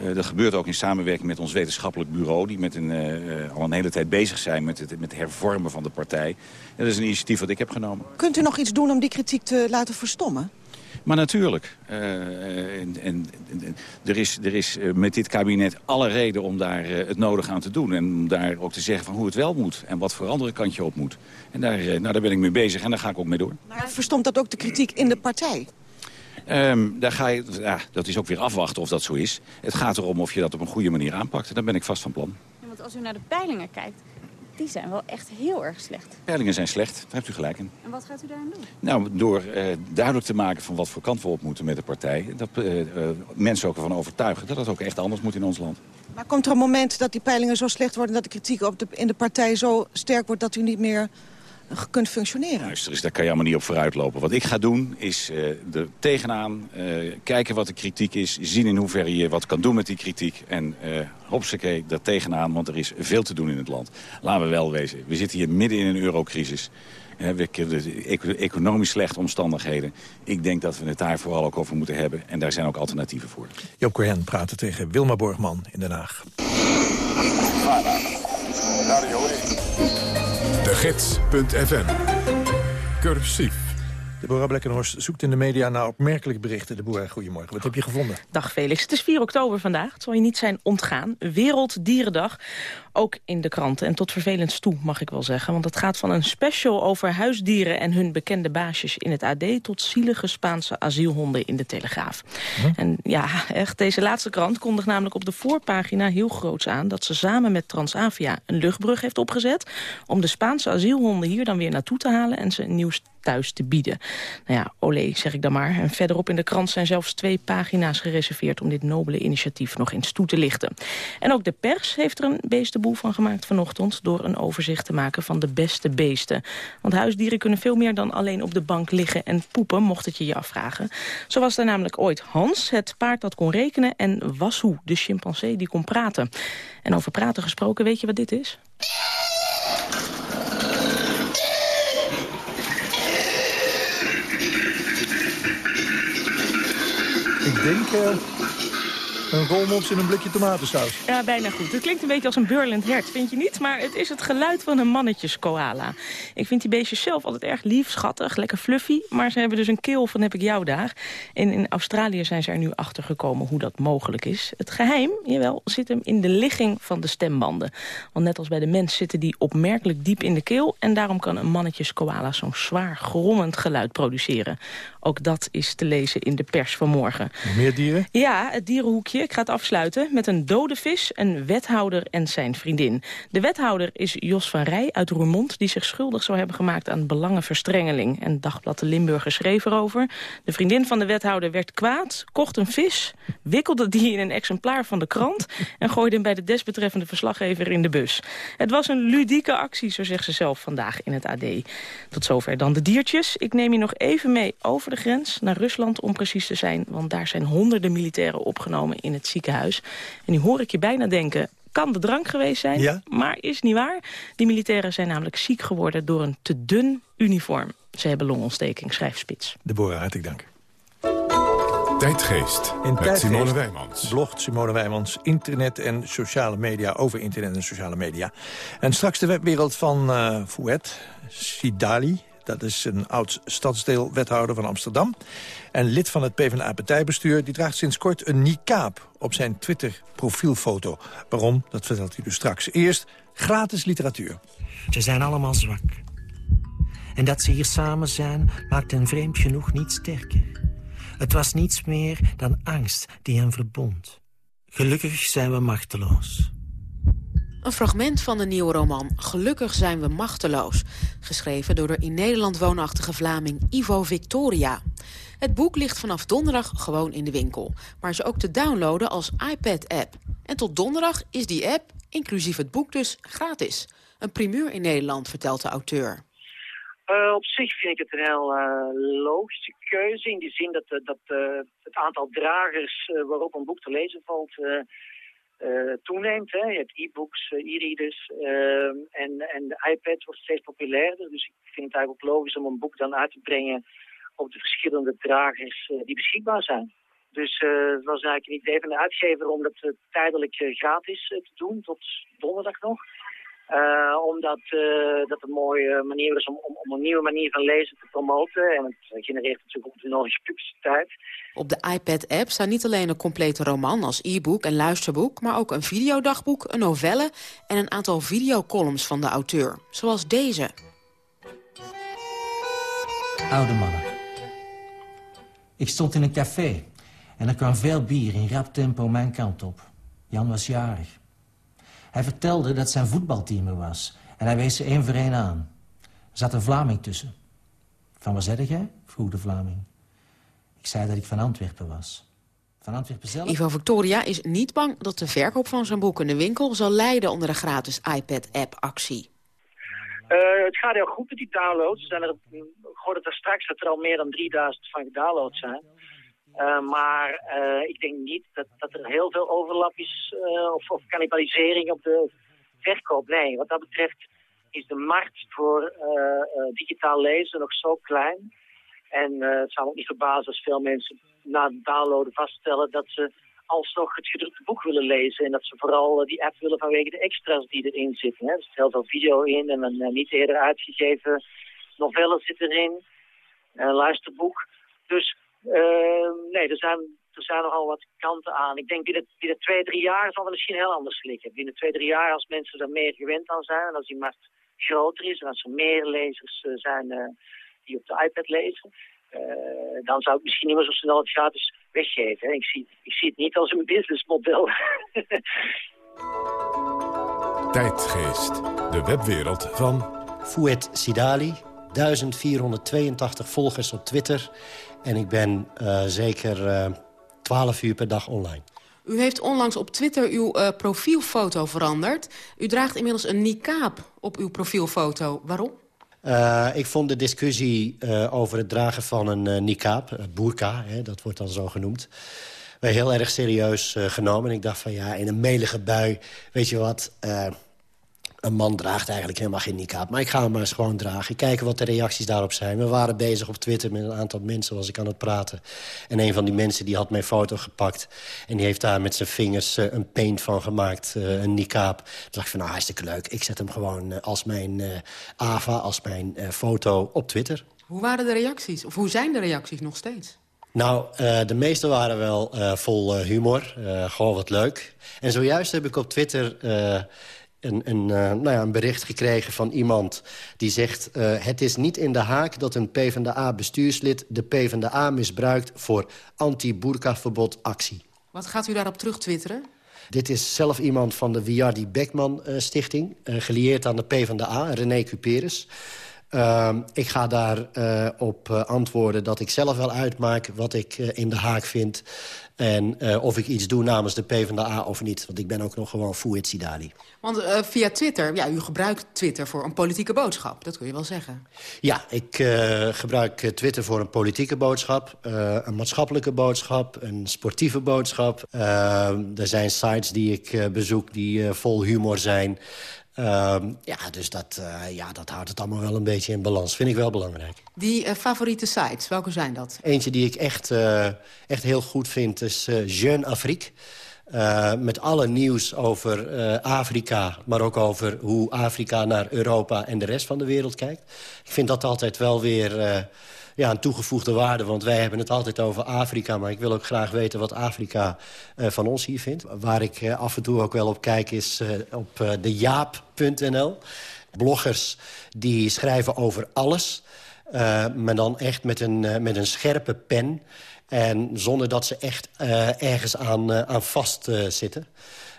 Eh, dat gebeurt ook in samenwerking met ons wetenschappelijk bureau... die met een, eh, eh, al een hele tijd bezig zijn met het, met het hervormen van de partij. En dat is een initiatief wat ik heb genomen. Kunt u nog iets doen om die kritiek te laten verstommen? Maar natuurlijk. en, en, en- er is, er is met dit kabinet alle reden om daar het nodig aan te doen. En om daar ook te zeggen van hoe het wel moet. En wat voor andere kant je op moet. En daar, nou, daar ben ik mee bezig en daar ga ik ook mee door. Maar verstomt dat ook de kritiek in de partij? Ehm, daar ga je, ja, dat is ook weer afwachten of dat zo is. Het gaat erom of je dat op een goede manier aanpakt. En daar ben ik vast van plan. Ja, want als u naar de peilingen kijkt, die zijn wel echt heel erg slecht. Peilingen zijn slecht, daar hebt u gelijk in. En wat gaat u daaraan doen? Nou, door eh, duidelijk te maken van wat voor kant we op moeten met de partij... dat eh, eh, mensen ook ervan overtuigen dat het ook echt anders moet in ons land. Maar komt er een moment dat die peilingen zo slecht worden... dat de kritiek op de, in de partij zo sterk wordt dat u niet meer kunt functioneren? Luister eens, daar kan je allemaal niet op vooruitlopen. Wat ik ga doen is eh er tegenaan eh, kijken wat de kritiek is... zien in hoeverre je wat kan doen met die kritiek... en eh hopsakee, daar tegenaan, want er is veel te doen in het land. Laten we wel wezen, we zitten hier midden in een eurocrisis... Eh, we hebben economisch slechte omstandigheden. Ik denk dat we het daar vooral ook over moeten hebben. En daar zijn ook alternatieven voor. Joop Cohen praatte tegen Wilma Borgman in Den Haag. De Gids.fm. Cursief. Deborah Blekkenhorst zoekt in de media naar opmerkelijke berichten. Deborah, goedemorgen. Wat heb je gevonden? Dag Felix, het is 4 oktober vandaag. Het zal je niet zijn ontgaan. Werelddierendag. Ook in de kranten. En tot vervelend toe, mag ik wel zeggen. Want het gaat van een special over huisdieren en hun bekende baasjes in het AD... tot zielige Spaanse asielhonden in de Telegraaf. En ja, echt, deze laatste krant kondigt namelijk op de voorpagina heel groots aan... dat ze samen met Transavia een luchtbrug heeft opgezet... om de Spaanse asielhonden hier dan weer naartoe te halen... en ze een nieuw thuis te bieden. Nou ja, olé, zeg ik dan maar. En verderop in de krant zijn zelfs twee pagina's gereserveerd... om dit nobele initiatief nog eens toe te lichten. En ook de pers heeft er een beestenboel van gemaakt vanochtend... door een overzicht te maken van de beste beesten. Want huisdieren kunnen veel meer dan alleen op de bank liggen en poepen... mocht het je je afvragen. Zo was er namelijk ooit Hans, het paard dat kon rekenen... en Washoe, de chimpansee die kon praten. En over praten gesproken, weet je wat dit is? Ik denk eh, een rolmops in een blikje tomatensaus. Ja, bijna goed. Het klinkt een beetje als een Burland hert, vind je niet? Maar het is het geluid van een mannetjeskoala. Ik vind die beestjes zelf altijd erg lief, schattig, lekker fluffy. Maar ze hebben dus een keel van heb ik jou daar. En in Australië zijn ze er nu achter gekomen hoe dat mogelijk is. Het geheim, jawel, zit hem in de ligging van de stembanden. Want net als bij de mens zitten die opmerkelijk diep in de keel. En daarom kan een mannetjeskoala zo'n zwaar grommend geluid produceren. Ook dat is te lezen in de pers vanmorgen. Meer dieren? Ja, het dierenhoekje. Ik ga het afsluiten met een dode vis, een wethouder en zijn vriendin. De wethouder is Jos van Rij uit Roermond... die zich schuldig zou hebben gemaakt aan belangenverstrengeling. En Dagblad de Limburger schreef erover. De vriendin van de wethouder werd kwaad, kocht een vis... wikkelde die in een exemplaar van de krant... en gooide hem bij de desbetreffende verslaggever in de bus. Het was een ludieke actie, zo zegt ze zelf vandaag in het AD. Tot zover dan de diertjes. Ik neem je nog even mee over de grens, naar Rusland om precies te zijn... want daar zijn honderden militairen opgenomen in het ziekenhuis. En nu hoor ik je bijna denken, kan de drank geweest zijn, Ja. maar is niet waar. Die militairen zijn namelijk ziek geworden door een te dun uniform. Ze hebben longontsteking, schrijft Spits. Deborah, hartelijk dank. Tijdgeest. In met Tijdgeest Simone Wijmans. blogt Simone Wijmans internet en sociale media over internet en sociale media. En straks de webwereld van eh Fouet, Sidali. Dat is een oud stadsdeelwethouder van Amsterdam. En lid van het PvdA-partijbestuur. Die draagt sinds kort een niqab op zijn Twitter-profielfoto. Waarom? Dat vertelt hij dus straks. Eerst gratis literatuur. Ze zijn allemaal zwak. En dat ze hier samen zijn, maakt hen vreemd genoeg niet sterker. Het was niets meer dan angst die hen verbond. Gelukkig zijn we machteloos. Een fragment van de nieuwe roman Gelukkig zijn we machteloos. Geschreven door de in Nederland woonachtige Vlaming Ivo Victoria. Het boek ligt vanaf donderdag gewoon in de winkel. Maar is ook te downloaden als iPad-app. En tot donderdag is die app, inclusief het boek dus, gratis. Een primeur in Nederland, vertelt de auteur. Uh, op zich vind ik het een heel uh, logische keuze. In die zin dat, uh, dat het aantal dragers waarop een boek te lezen valt toeneemt. Hè. Je hebt e-books, e-readers en, en de iPad wordt steeds populairder. Dus ik vind het eigenlijk ook logisch om een boek dan uit te brengen op de verschillende dragers die beschikbaar zijn. Dus het was eigenlijk een idee van de uitgever om dat tijdelijk gratis te doen, tot donderdag nog. Uh, omdat uh, dat een mooie manier is om, om, om, een nieuwe manier van lezen te promoten. En het genereert natuurlijk ook de nodige publiciteit. Op de iPad-app staat niet alleen een complete roman als e-book en luisterboek... maar ook een videodagboek, een novelle en een aantal videocolumns van de auteur. Zoals deze. Oude mannen. Ik stond in een café en er kwam veel bier in rap tempo mijn kant op. Jan was jarig. Hij vertelde dat zijn voetbalteam er was En hij wees ze één voor één aan. Er zat een Vlaming tussen. Van waar zeg jij? vroeg de Vlaming. Ik zei dat ik van Antwerpen was. Van Antwerpen zelf? Ivo Victoria is niet bang dat de verkoop van zijn boek in de winkel... zal lijden onder de gratis iPad-app-actie. Uh, het gaat heel goed met die downloads. Zijn er, ik hoorde er straks dat er al meer dan 3000 van gedownload zijn. Uh, maar uh, ik denk niet dat, dat er heel veel overlap is of, of cannibalisering op de verkoop. Nee, wat dat betreft is de markt voor digitaal lezen nog zo klein. En het zou ook niet verbazen als veel mensen na het downloaden vaststellen dat ze alsnog het gedrukte boek willen lezen. En dat ze vooral die app willen vanwege de extra's die erin zitten. Hè. Er zit heel veel video in en een niet eerder uitgegeven novelle zit erin. Luisterboek. Dus nee, er zijn, er zijn nogal wat kanten aan. Ik denk binnen, binnen twee, drie jaar zal het misschien heel anders liggen. Binnen twee, drie jaar als mensen er meer gewend aan zijn... en als die markt groter is en als er meer lezers uh, zijn uh, die op de iPad lezen... dan zou ik misschien niet meer zo snel het gratis weggeven. Ik, zie, ik zie het niet als een businessmodel. Tijdgeest, de webwereld van... Fouet Sidali, 1482 volgers op Twitter... En ik ben uh, zeker uh, 12 uur per dag online. U heeft onlangs op Twitter uw uh, profielfoto veranderd. U draagt inmiddels een niqab op uw profielfoto. Waarom? Ik vond de discussie over het dragen van een niqab, burka, hè, dat wordt dan zo genoemd... heel erg serieus genomen. En ik dacht van ja, in een melige bui, weet je wat een man draagt eigenlijk helemaal geen niqab. Maar ik ga hem maar eens gewoon dragen. Kijken wat de reacties daarop zijn. We waren bezig op Twitter met een aantal mensen, was ik aan het praten. En een van die mensen die had mijn foto gepakt. En die heeft daar met zijn vingers uh, een paint van gemaakt, uh, een niqab. Toen dacht ik van, nou, hartstikke leuk. Ik zet hem gewoon uh, als mijn AVA, als mijn foto op Twitter. Hoe waren de reacties? Of hoe zijn de reacties nog steeds? Nou, uh, de meeste waren wel uh, vol uh, humor. gewoon wat leuk. En zojuist heb ik op Twitter een, een, uh, nou ja, een bericht gekregen van iemand die zegt... Uh, het is niet in de haak dat een PvdA-bestuurslid de PvdA misbruikt... voor anti-boerkaverbod actie. Wat gaat u daarop terug twitteren? Dit is zelf iemand van de Wiardi Beckman uh, Stichting... gelieerd aan de PvdA, René Cuperus... Uh, ik ga daarop uh, op uh, antwoorden dat ik zelf wel uitmaak... wat ik in de haak vind en of ik iets doe namens de PvdA of niet. Want ik ben ook nog gewoon Fouet Sidali. Want via Twitter, ja, u gebruikt Twitter voor een politieke boodschap. Dat kun je wel zeggen. Ja, ik gebruik Twitter voor een politieke boodschap. een maatschappelijke boodschap, een sportieve boodschap. er zijn sites die ik bezoek die vol humor zijn... Uh, ja, dus dat, uh, ja, dat houdt het allemaal wel een beetje in balans. Vind ik wel belangrijk. Die uh, favoriete sites, welke zijn dat? Eentje die ik echt, uh, echt heel goed vind is Jeune Afrique. met alle nieuws over Afrika, maar ook over hoe Afrika naar Europa en de rest van de wereld kijkt. Ik vind dat altijd wel weer ja, een toegevoegde waarde. Want wij hebben het altijd over Afrika. Maar ik wil ook graag weten wat Afrika uh, van ons hier vindt. Waar ik uh, af en toe ook wel op kijk is uh, op dejaap.nl. Bloggers die schrijven over alles. maar dan echt met een, met een scherpe pen. En zonder dat ze echt ergens aan, aan vast zitten.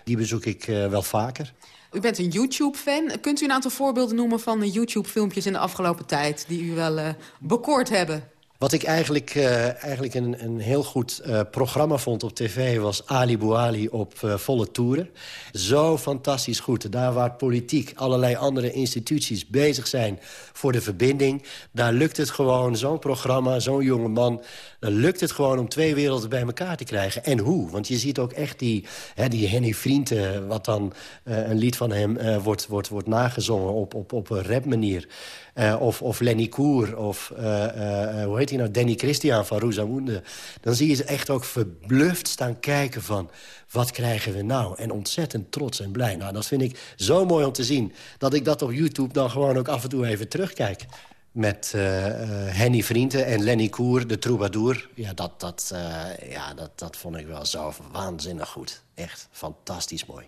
Die bezoek ik wel vaker. U bent een YouTube-fan. Kunt u een aantal voorbeelden noemen van YouTube-filmpjes in de afgelopen tijd... die u wel uh, bekoord hebben? Wat ik eigenlijk, uh, eigenlijk een, een heel goed uh, programma vond op tv... was Ali Bouali op volle toeren. Zo fantastisch goed. Daar waar politiek allerlei andere instituties bezig zijn... voor de verbinding, daar lukt het gewoon, zo'n programma, zo'n jonge man... dan lukt het gewoon om twee werelden bij elkaar te krijgen. En hoe? Want je ziet ook echt die, hè, die Henny Vrienden... wat dan een lied van hem wordt, wordt, wordt nagezongen op, op, op een rapmanier... Uh, of, of Lenny Koer, of hoe heet hij nou, Danny Christian van Rosamunde. Dan zie je ze echt ook verbluft staan kijken van... wat krijgen we nou? En ontzettend trots en blij. Nou, dat vind ik zo mooi om te zien... dat ik dat op YouTube dan gewoon ook af en toe even terugkijk. Met Henny Vrienden en Lenny Koer, de troubadour. Ja, dat, dat, ja dat, dat vond ik wel zo waanzinnig goed. Echt fantastisch mooi.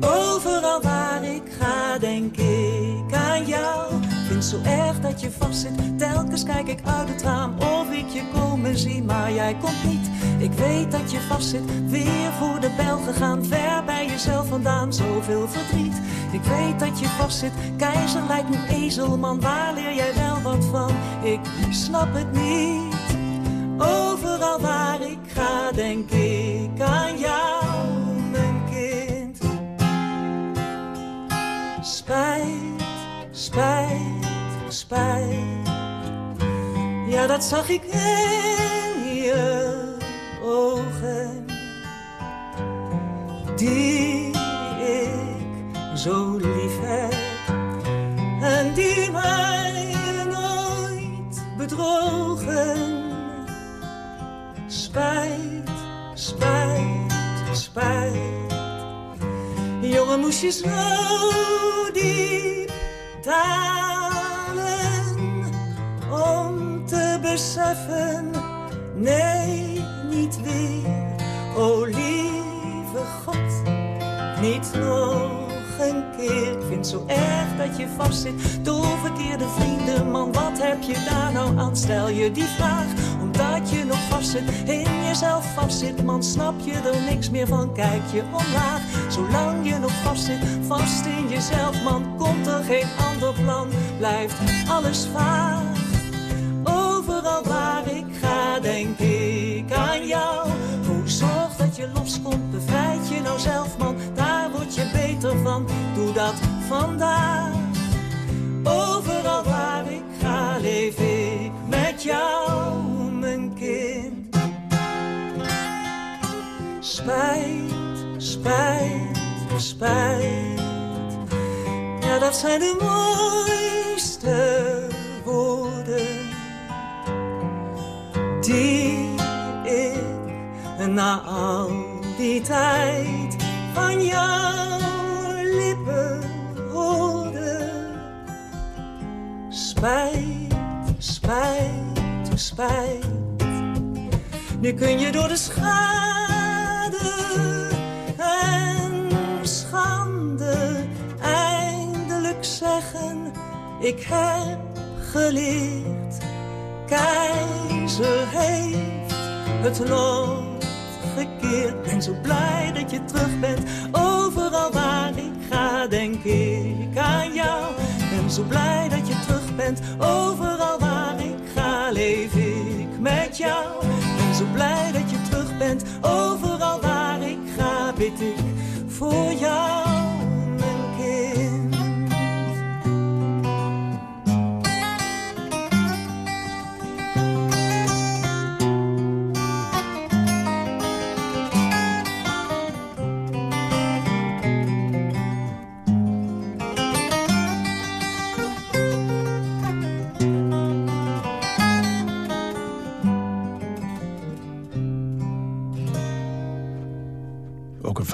Overal waar ik ga, denk ik aan jou. vind het zo erg dat je vastzit. Telkens kijk ik uit het raam of ik je komen zie, maar jij komt niet. Ik weet dat je vastzit, weer voor de bel gegaan. Ver bij jezelf vandaan, zoveel verdriet. Ik weet dat je vastzit, keizer lijkt nu ezelman. Waar leer jij wel wat van? Ik snap het niet. Overal waar ik ga, denk ik aan jou, mijn kind. Spijt, spijt, spijt. Ja, dat zag ik in je ogen. Die ik zo lief heb. En die mij nooit bedrogen. Spijt, spijt, spijt. Jongen, moest je zo diep dalen om te beseffen, nee, niet weer. O lieve God, niet Ik vind zo erg dat je vastzit door verkeerde vrienden. Man, wat heb je daar nou aan? Stel je die vraag, omdat je nog vastzit. In jezelf vastzit, man, snap je er niks meer van. Kijk je omlaag, zolang je nog vastzit. Vast in jezelf, man, komt er geen ander plan. Blijft alles vaag. Overal waar ik ga, denk ik aan jou. Hoe zorg dat je loskomt, bevrijd je nou zelf, man. Dat vandaag. Overal waar ik ga, leef ik met jou, mijn kind. Spijt, spijt, spijt. Ja, dat zijn de mooiste woorden die ik na al die tijd van jouw lippen hoorde. Spijt, spijt, spijt. Nu kun je door de schade en schande eindelijk zeggen: Ik heb geleerd. Keizer heeft het lot gekeerd. Ben zo blij dat je terug bent. Overal waar ik ga, denk ik aan jou. Ben zo blij dat je terug bent. Overal waar ik ga, leef ik met jou. Ben zo blij dat je terug bent. Overal waar ik ga, bid ik voor jou,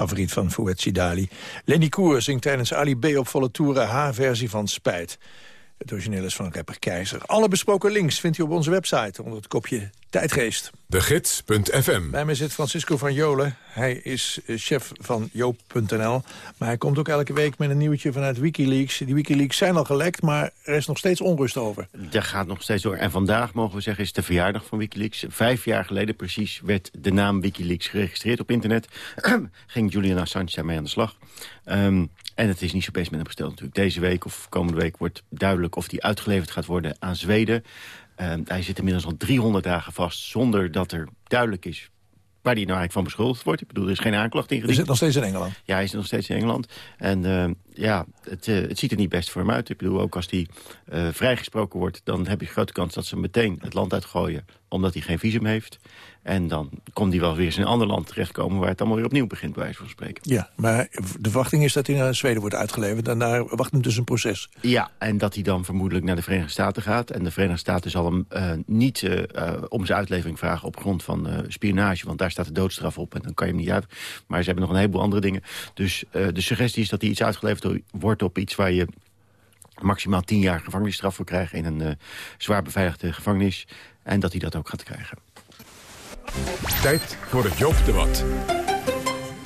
favoriet van Fouet Sidali. Lenny Koer zingt tijdens Ali B op volle toeren haar versie van Spijt. Het origineel is van rapper Keizer. Alle besproken links vindt u op onze website onder het kopje Tijdgeest. De Gids.fm. Bij mij zit Francisco van Jolen. Hij is eh, chef van Joop.nl. Maar hij komt ook elke week met een nieuwtje vanuit Wikileaks. Die Wikileaks zijn al gelekt, maar er is nog steeds onrust over. Daar gaat nog steeds door. En vandaag, mogen we zeggen, is de verjaardag van Wikileaks. Vijf jaar geleden precies werd de naam Wikileaks geregistreerd op internet. Ging Julian Assange daarmee aan de slag. Ehm, en het is niet zo best met hem gesteld natuurlijk. Deze week of komende week wordt duidelijk of hij uitgeleverd gaat worden aan Zweden. Ehm, hij zit inmiddels al 300 dagen vast zonder dat er duidelijk is waar hij nou eigenlijk van beschuldigd wordt. Ik bedoel, er is geen aanklacht ingediend. Hij zit nog steeds in Engeland. Ja, hij zit nog steeds in Engeland. En ehm, ja, het, eh, het ziet er niet best voor hem uit. Ik bedoel, ook als hij eh, vrijgesproken wordt... dan heb je grote kans dat ze meteen het land uitgooien... omdat hij geen visum heeft. En dan komt hij wel weer eens in een ander land terechtkomen... waar het allemaal weer opnieuw begint, bij wijze van spreken. Ja, maar de verwachting is dat hij naar Zweden wordt uitgeleverd... en daar wacht hem dus een proces. Ja, en dat hij dan vermoedelijk naar de Verenigde Staten gaat. En de Verenigde Staten zal hem eh, niet om zijn uitlevering vragen... op grond van spionage, want daar staat de doodstraf op... en dan kan je hem niet uit. Maar ze hebben nog een heleboel andere dingen. Dus de suggestie is dat hij iets uitgeleverd wordt op iets... waar je maximaal tien jaar gevangenisstraf voor krijgt... in een eh, zwaar beveiligde gevangenis. En dat hij dat ook gaat krijgen. Tijd voor het Joop-debat.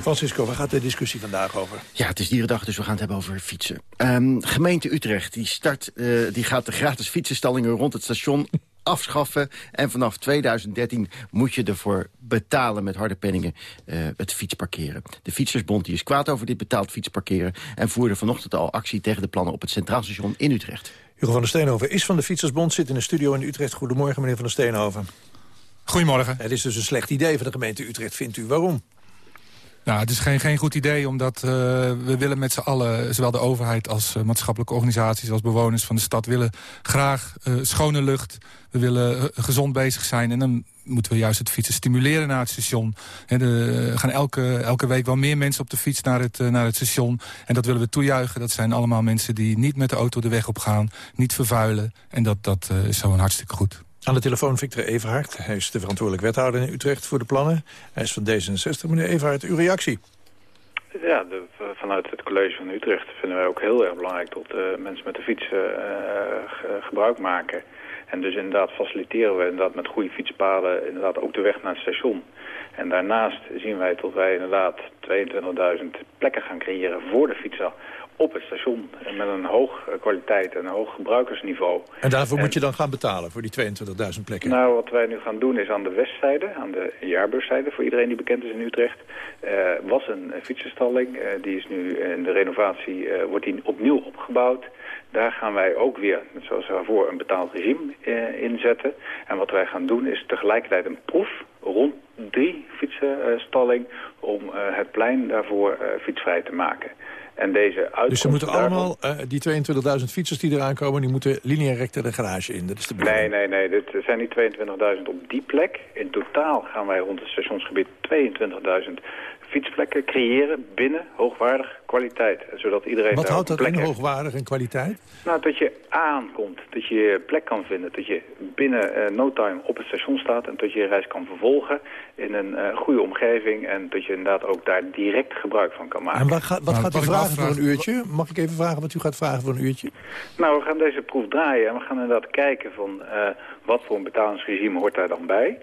Francisco, waar gaat de discussie vandaag over? Ja, het is dierendag, dus we gaan het hebben over fietsen. Ehm, gemeente Utrecht die start, eh, die gaat de gratis fietsenstallingen rond het station afschaffen. En vanaf 2013 moet je ervoor betalen met harde penningen eh, het fietsparkeren. De Fietsersbond die is kwaad over dit betaald fietsparkeren... en voerde vanochtend al actie tegen de plannen op het Centraal Station in Utrecht. Hugo van der Steenhoven is van de Fietsersbond, zit in de studio in Utrecht. Goedemorgen, meneer van der Steenhoven. Goedemorgen. Het is dus een slecht idee van de gemeente Utrecht, vindt u. Waarom? Nou, het is geen, geen goed idee, omdat uh, we willen met z'n allen... zowel de overheid als uh, maatschappelijke organisaties... als bewoners van de stad willen graag uh, schone lucht. We willen gezond bezig zijn. En dan moeten we juist het fietsen stimuleren naar het station. Er gaan elke, elke week wel meer mensen op de fiets naar het, naar het station. En dat willen we toejuichen. Dat zijn allemaal mensen die niet met de auto de weg op gaan. Niet vervuilen. En dat, dat is gewoon hartstikke goed. Aan de telefoon Victor Everhard. Hij is de verantwoordelijk wethouder in Utrecht voor de plannen. Hij is van D66. Meneer Everhard, uw reactie? Ja, vanuit het college van Utrecht vinden wij ook heel erg belangrijk... dat uh, mensen met de fiets uh, gebruik maken. En dus inderdaad faciliteren we inderdaad met goede fietspaden... inderdaad ook de weg naar het station. En daarnaast zien wij dat wij inderdaad 22.000 plekken gaan creëren voor de fietser op het station. En met een hoog kwaliteit en een hoog gebruikersniveau. En daarvoor en, moet je dan gaan betalen, voor die 22.000 plekken? Nou, wat wij nu gaan doen is aan de westzijde, aan de jaarbuszijde... voor iedereen die bekend is in Utrecht, uh, was een fietsenstalling. Uh, die is nu in de renovatie, uh, wordt die opnieuw opgebouwd. Daar gaan wij ook weer, net zoals daarvoor, een betaald regime inzetten. En wat wij gaan doen is tegelijkertijd een proef rond drie fietsenstalling... om het plein daarvoor fietsvrij te maken. En deze dus ze moeten allemaal, uh, die 22.000 fietsers die eraan komen... die moeten lineair recht de garage in. Dat is de nee, nee, nee. Dit zijn niet 22.000 op die plek. In totaal gaan wij rond het stationsgebied 22.000 fietsplekken creëren binnen hoogwaardige kwaliteit. Zodat iedereen Wat houdt dat plek in heeft. hoogwaardig en kwaliteit? Nou, dat je aankomt, dat je je plek kan vinden, dat je binnen uh, no time op het station staat en dat je je reis kan vervolgen in een uh, goede omgeving en dat je inderdaad ook daar direct gebruik van kan maken. En wat, gaat, wat nou, gaat u vragen voor een uurtje? Mag ik even vragen wat u gaat vragen voor een uurtje? Nou, we gaan deze proef draaien en we gaan inderdaad kijken van uh, wat voor een betalingsregime hoort daar dan bij.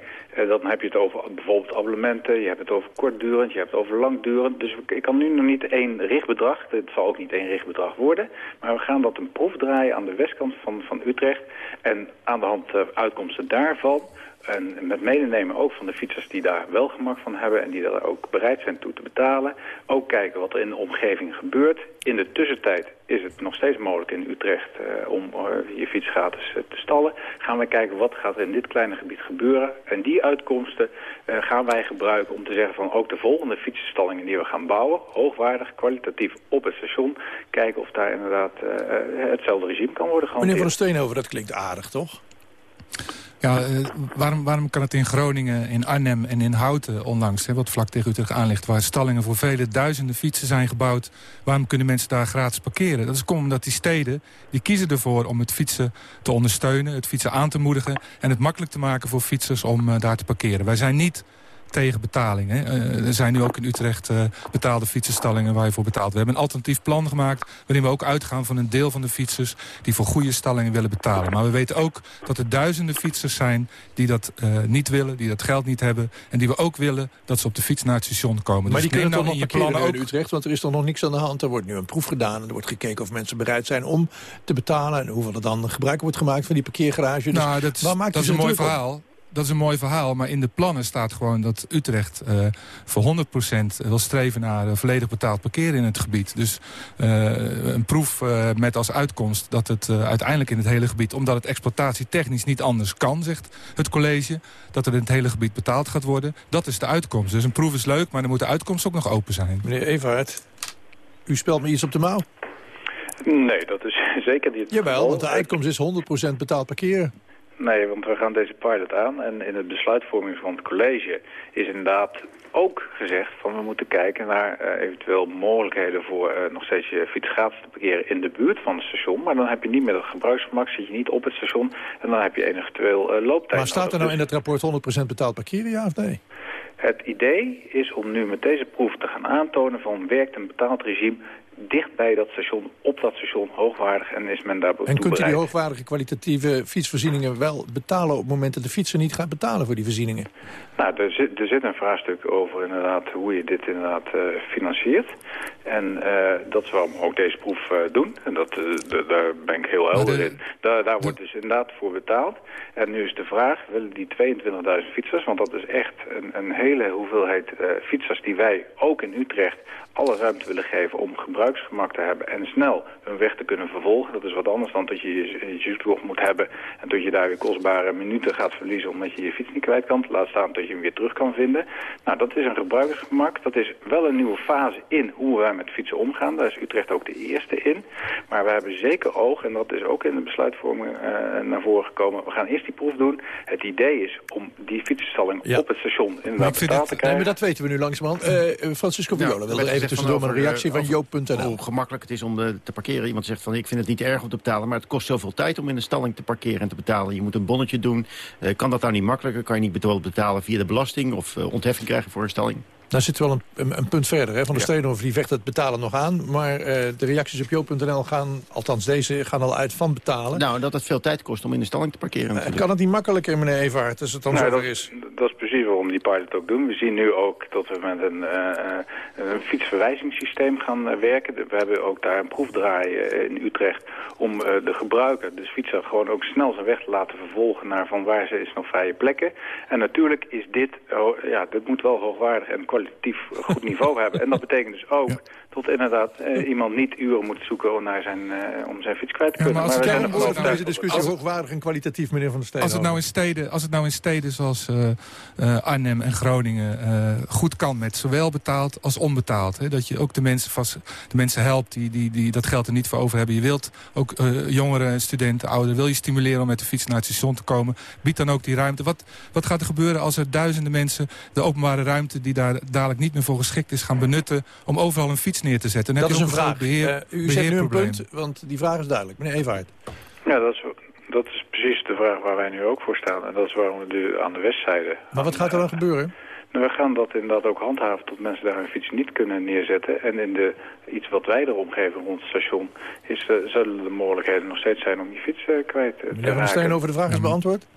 Dan heb je het over bijvoorbeeld abonnementen, je hebt het over kortdurend, je hebt het over langdurend. Dus ik kan nu nog niet één richtbedrag, het zal ook niet één richtbedrag worden, maar we gaan dat een proef draaien aan de westkant van, van Utrecht. En aan de hand de uitkomsten daarvan en met medenemen ook van de fietsers die daar wel gemak van hebben... en die daar ook bereid zijn toe te betalen. Ook kijken wat er in de omgeving gebeurt. In de tussentijd is het nog steeds mogelijk in Utrecht uh, om uh, je fiets gratis uh, te stallen. Gaan wij kijken wat gaat er in dit kleine gebied gebeuren. En die uitkomsten gaan wij gebruiken om te zeggen van... ook de volgende fietsenstallingen die we gaan bouwen... hoogwaardig, kwalitatief op het station... kijken of daar inderdaad hetzelfde regime kan worden gehanteerd. Meneer Van der Steenhoven, dat klinkt aardig, toch? Ja, uh, waarom, waarom kan het in Groningen, in Arnhem en in Houten onlangs... Hè, wat vlak tegen Utrecht aan ligt... waar stallingen voor vele duizenden fietsen zijn gebouwd... waarom kunnen mensen daar gratis parkeren? Dat is omdat die steden die kiezen ervoor om het fietsen te ondersteunen... het fietsen aan te moedigen en het makkelijk te maken voor fietsers om uh, daar te parkeren. Wij zijn niet tegen betaling. Hè. Uh, er zijn nu ook in Utrecht uh, betaalde fietsenstallingen waar je voor betaalt. We hebben een alternatief plan gemaakt waarin we ook uitgaan van een deel van de fietsers die voor goede stallingen willen betalen. Maar we weten ook dat er duizenden fietsers zijn die dat uh, niet willen, die dat geld niet hebben en die we ook willen dat ze op de fiets naar het station komen. Maar dus die kunnen dan toch in nog je plannen ook in Utrecht? Want er is toch nog niks aan de hand. Er wordt nu een proef gedaan en er wordt gekeken of mensen bereid zijn om te betalen. En hoeveel er dan gebruik wordt gemaakt van die parkeergarage. Dus nou, dat is, waar maakt dat is een mooi om? Dat is een mooi verhaal, maar in de plannen staat gewoon dat Utrecht uh, voor 100% wil streven naar uh, volledig betaald parkeren in het gebied. Dus uh, een proef met als uitkomst dat het uiteindelijk in het hele gebied, omdat het exploitatietechnisch niet anders kan, zegt het college, dat er in het hele gebied betaald gaat worden. Dat is de uitkomst. Dus een proef is leuk, maar dan moet de uitkomst ook nog open zijn. Meneer Everhard, u spelt me iets op de mouw. Nee, dat is zeker niet het Jawel, geval. want de uitkomst is 100% betaald parkeren. Nee, want we gaan deze pilot aan en in het besluitvorming van het college is inderdaad ook gezegd van we moeten kijken naar uh, eventueel mogelijkheden voor uh, nog steeds je fiets gratis te parkeren in de buurt van het station. Maar dan heb je niet meer het gebruiksgemak, zit je niet op het station en dan heb je eventueel uh, looptijd. Maar staat er nou in het rapport 100% betaald parkeren, ja of nee? Het idee is om nu met deze proef te gaan aantonen van werkt een betaald regime dicht bij dat station, op dat station, hoogwaardig en is men daar En kunt u die hoogwaardige kwalitatieve fietsvoorzieningen wel betalen... op het moment dat de fietser niet gaat betalen voor die voorzieningen? Nou, er zit, er zit een vraagstuk over inderdaad hoe je dit inderdaad eh, financiert. En eh, dat is waarom we ook deze proef eh, doen. En dat, eh, daar ben ik heel helder in. Daar, daar wordt dus inderdaad voor betaald. En nu is de vraag, willen die 22.000 fietsers... want dat is echt een, een hele hoeveelheid fietsers die wij ook in Utrecht... alle ruimte willen geven om gebruiksgemak te hebben... en snel hun weg te kunnen vervolgen. Dat is wat anders dan dat je je, je moet hebben... en dat je daar weer kostbare minuten gaat verliezen... omdat je je fiets niet kwijt kan. Laat staan dat je hem weer terug kan vinden. Nou, dat is een gebruikersgemak. Dat is wel een nieuwe fase in hoe met fietsen omgaan. Daar is Utrecht ook de eerste in. Maar we hebben zeker oog, en dat is ook in de besluitvorming eh, naar voren gekomen. We gaan eerst die proef doen. Het idee is om die fietsenstalling op het station inderdaad betaald het, te nee, krijgen. maar dat weten we nu langzamerhand. Eh eh, Francisco Viola wilde werd even tussendoor met een reactie van Joop.nl. Hoe gemakkelijk het is om te parkeren. Iemand zegt van ik vind het niet erg om te betalen... maar het kost zoveel tijd om in de stalling te parkeren en te betalen. Je moet een bonnetje doen. Eh, kan dat nou niet makkelijker? Kan je niet betalen via de belasting... of ontheffing krijgen voor een stalling? Nou zit wel een, een, een punt verder. Hè. Van de Steenhoven die vecht het betalen nog aan. Maar eh, de reacties op joop.nl gaan, althans deze, gaan al uit van betalen. Nou, dat het veel tijd kost om in de stalling te parkeren. Eh, kan het niet makkelijker, meneer Evaert, als het dan Nou, zover dat, is? dat is precies waarom die pilot ook doen. We zien nu ook dat we met een, eh, eh, een fietsverwijzingssysteem gaan werken. We hebben ook daar een proefdraai in Utrecht om eh, de gebruiker, dus fietser, gewoon ook snel zijn weg te laten vervolgen naar van waar ze is nog vrije plekken. En natuurlijk is dit, oh, ja, dit moet wel hoogwaardig en kwalitatief goed niveau hebben. En dat betekent dus ook dat inderdaad eh, iemand niet uren moet zoeken om, naar zijn, eh, om zijn fiets kwijt te Ja, kunnen. maar als zijn kijk ervan naar deze discussie het- hoogwaardig en kwalitatief, meneer Van der Steen. Als het, nou in steden, als het nou in steden zoals eh, eh, Arnhem en Groningen eh, goed kan met zowel betaald als onbetaald. Hè, dat je ook de mensen, vast, de mensen helpt die, die, die dat geld er niet voor over hebben. Je wilt ook eh, jongeren, studenten, ouderen, wil je stimuleren om met de fiets naar het station te komen. Bied dan ook die ruimte. Wat, wat gaat er gebeuren als er duizenden mensen de openbare ruimte die daar dadelijk niet meer voor geschikt is gaan benutten om overal een fiets neer te zetten? Dan Dat is je een vraag. Beheer, Eh, u zet nu een punt, want die vraag is duidelijk. Meneer Evaert. Ja, dat is, dat is precies de vraag waar wij nu ook voor staan. En dat is waarom we nu aan de westzijde... Maar wat gaat er dan gebeuren? Nou, we gaan dat inderdaad ook handhaven tot mensen daar hun fiets niet kunnen neerzetten. En in de iets wat wijdere omgeving rond het station is, eh, zullen de mogelijkheden nog steeds zijn om die fiets eh, kwijt te Meneer raken. Steen over de vraag is beantwoord?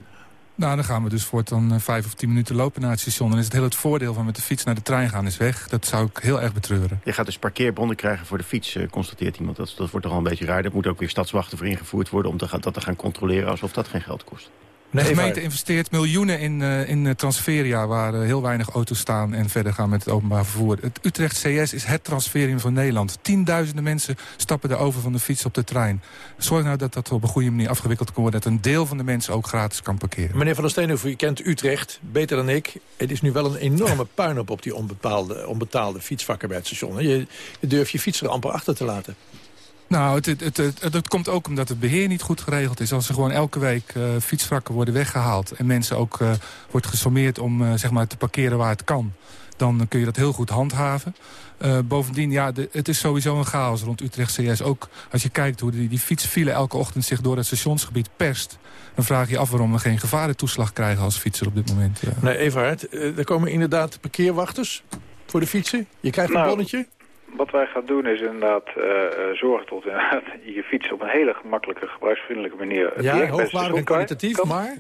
Nou, dan gaan we dus voortaan eh, vijf of tien minuten lopen naar het station. Dan is het heel het voordeel van met de fiets naar de trein gaan is weg. Dat zou ik heel erg betreuren. Je gaat dus parkeerbonnen krijgen voor de fiets, eh, constateert iemand. Dat, dat wordt toch al een beetje raar. Dat moet ook weer stadswachten voor ingevoerd worden... om te gaan, dat te gaan controleren alsof dat geen geld kost. De gemeente investeert miljoenen in, eh, in eh, transferia... waar eh, heel weinig auto's staan en verder gaan met het openbaar vervoer. Het Utrecht CS is het transferium van Nederland. Tienduizenden mensen stappen er over van de fiets op de trein. Zorg nou dat dat op een goede manier afgewikkeld kan worden... dat een deel van de mensen ook gratis kan parkeren. Meneer Van der Steenhoven, u kent Utrecht beter dan ik. Het is nu wel een enorme puinhoop op die onbepaalde, onbetaalde fietsvakken bij het station. Je, je durft je fiets er amper achter te laten. Nou, het, het, het, het, het komt ook omdat het beheer niet goed geregeld is. Als er gewoon elke week eh, fietsvrakken worden weggehaald... en mensen ook eh, wordt gesommeerd om eh, zeg maar te parkeren waar het kan... dan kun je dat heel goed handhaven. Eh, bovendien, ja, de, het is sowieso een chaos rond Utrecht CS. Ook als je kijkt hoe die, die fietsfile elke ochtend zich door het stationsgebied perst... dan vraag je je af waarom we geen gevarentoeslag krijgen als fietser op dit moment. Ja. Nee, Everhard, er komen inderdaad parkeerwachters voor de fietsen. Je krijgt een Nou, bonnetje. Wat wij gaan doen is inderdaad eh, eh, zorgen tot inderdaad je fiets op een hele gemakkelijke, gebruiksvriendelijke manier... Ja, hoogwaardig en kwalitatief, kan. maar...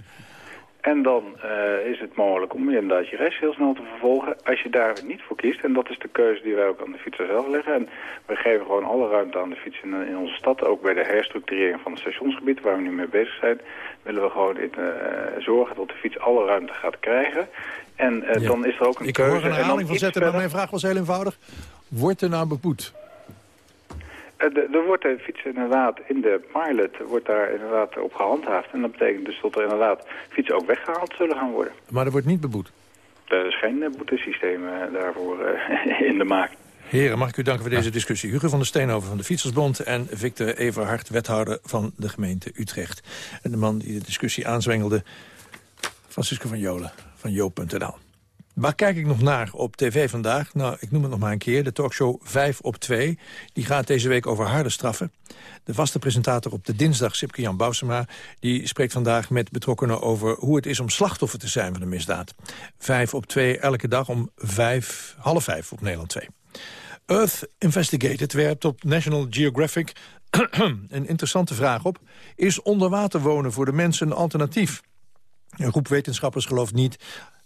En dan eh, is het mogelijk om inderdaad je reis heel snel te vervolgen. Als je daar niet voor kiest, en dat is de keuze die wij ook aan de fietser zelf leggen. En we geven gewoon alle ruimte aan de fiets in, in onze stad. Ook bij de herstructurering van het stationsgebied, waar we nu mee bezig zijn. Willen we gewoon in, zorgen dat de fiets alle ruimte gaat krijgen. En Ja. dan is er ook een Ik keuze. hoor een herhaling van zetten, maar mijn vraag was heel eenvoudig. Wordt er nou beboet? Eh, Er wordt de fiets inderdaad in de pilot wordt daar inderdaad op gehandhaafd. En dat betekent dus dat er inderdaad fietsen ook weggehaald zullen gaan worden. Maar er wordt niet beboet. Er is geen eh, boetesysteem eh, daarvoor in de maak. Heren, mag ik u danken voor deze discussie. Hugo van der Steenhoven van de Fietsersbond... en Victor Everhard, wethouder van de gemeente Utrecht. En de man die de discussie aanzwengelde, Francisco van Jolen van Joop.nl. Waar kijk ik nog naar op tv vandaag? Nou, ik noem het nog maar een keer. De talkshow 5 op 2. Die gaat deze week over harde straffen. De vaste presentator op de dinsdag, Sipke Jan Bousema... die spreekt vandaag met betrokkenen over hoe het is om slachtoffer te zijn van een misdaad. 5 op 2 elke dag om vijf, half vijf op Nederland 2. Earth Investigated werpt op National Geographic een interessante vraag op. Is onderwater wonen voor de mensen een alternatief? Een groep wetenschappers gelooft niet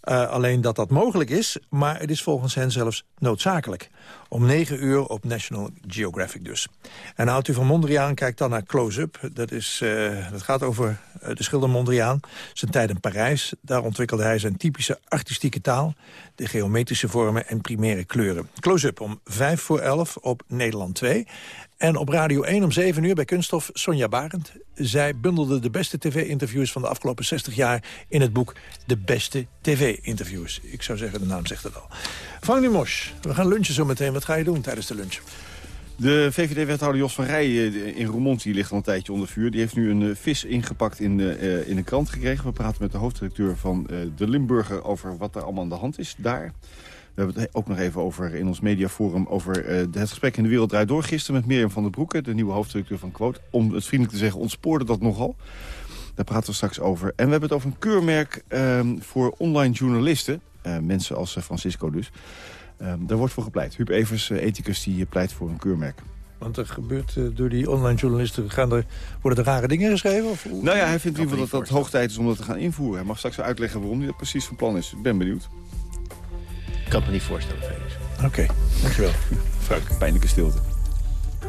uh, alleen dat dat mogelijk is... maar het is volgens hen zelfs noodzakelijk. Om 9 uur op National Geographic dus. En houdt u van Mondriaan, kijkt dan naar Close-Up. Dat, is, uh, dat gaat over uh, de schilder Mondriaan. Zijn tijd in Parijs. Daar ontwikkelde hij zijn typische artistieke taal. De geometrische vormen en primaire kleuren. Close-Up om 5 voor 11 op Nederland 2. En op Radio 1 om 7 uur bij Kunststof Sonja Barend. Zij bundelde de beste tv-interviews van de afgelopen 60 jaar... in het boek De Beste TV-interviews. Ik zou zeggen, de naam zegt het al. Frank Dumos, we gaan lunchen zo meteen. Wat ga je doen tijdens de lunch? De VVD-wethouder Jos van Rij in Roermond die ligt al een tijdje onder vuur. Die heeft nu een vis ingepakt in, uh, in een krant gekregen. We praten met de hoofdredacteur van de Limburger over wat er allemaal aan de hand is daar. We hebben het ook nog even over in ons mediaforum... over het gesprek in de Wereld Draait Door gisteren met Mirjam van der Broeke... de nieuwe hoofdredacteur van Quote. Om het vriendelijk te zeggen, ontspoorde dat nogal. Daar praten we straks over. En we hebben het over een keurmerk uh, voor online journalisten. Uh, mensen als Francisco dus. daar wordt voor gepleit. Huub Evers, ethicus, die pleit voor een keurmerk. Want er gebeurt uh, door die online journalisten... Gaan er, worden er rare dingen geschreven? Of? Nou ja, hij vindt in ieder geval dat het hoog tijd is om dat te gaan invoeren. Hij mag straks uitleggen waarom hij dat precies van plan is. Ik ben benieuwd. Ik kan het me niet voorstellen, Felix. Oké, okay, dankjewel. Frank, pijnlijke stilte.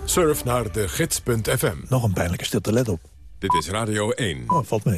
Surf naar de gids.fm. Nog een pijnlijke stilte, let op. Dit is Radio 1. Oh, valt mee.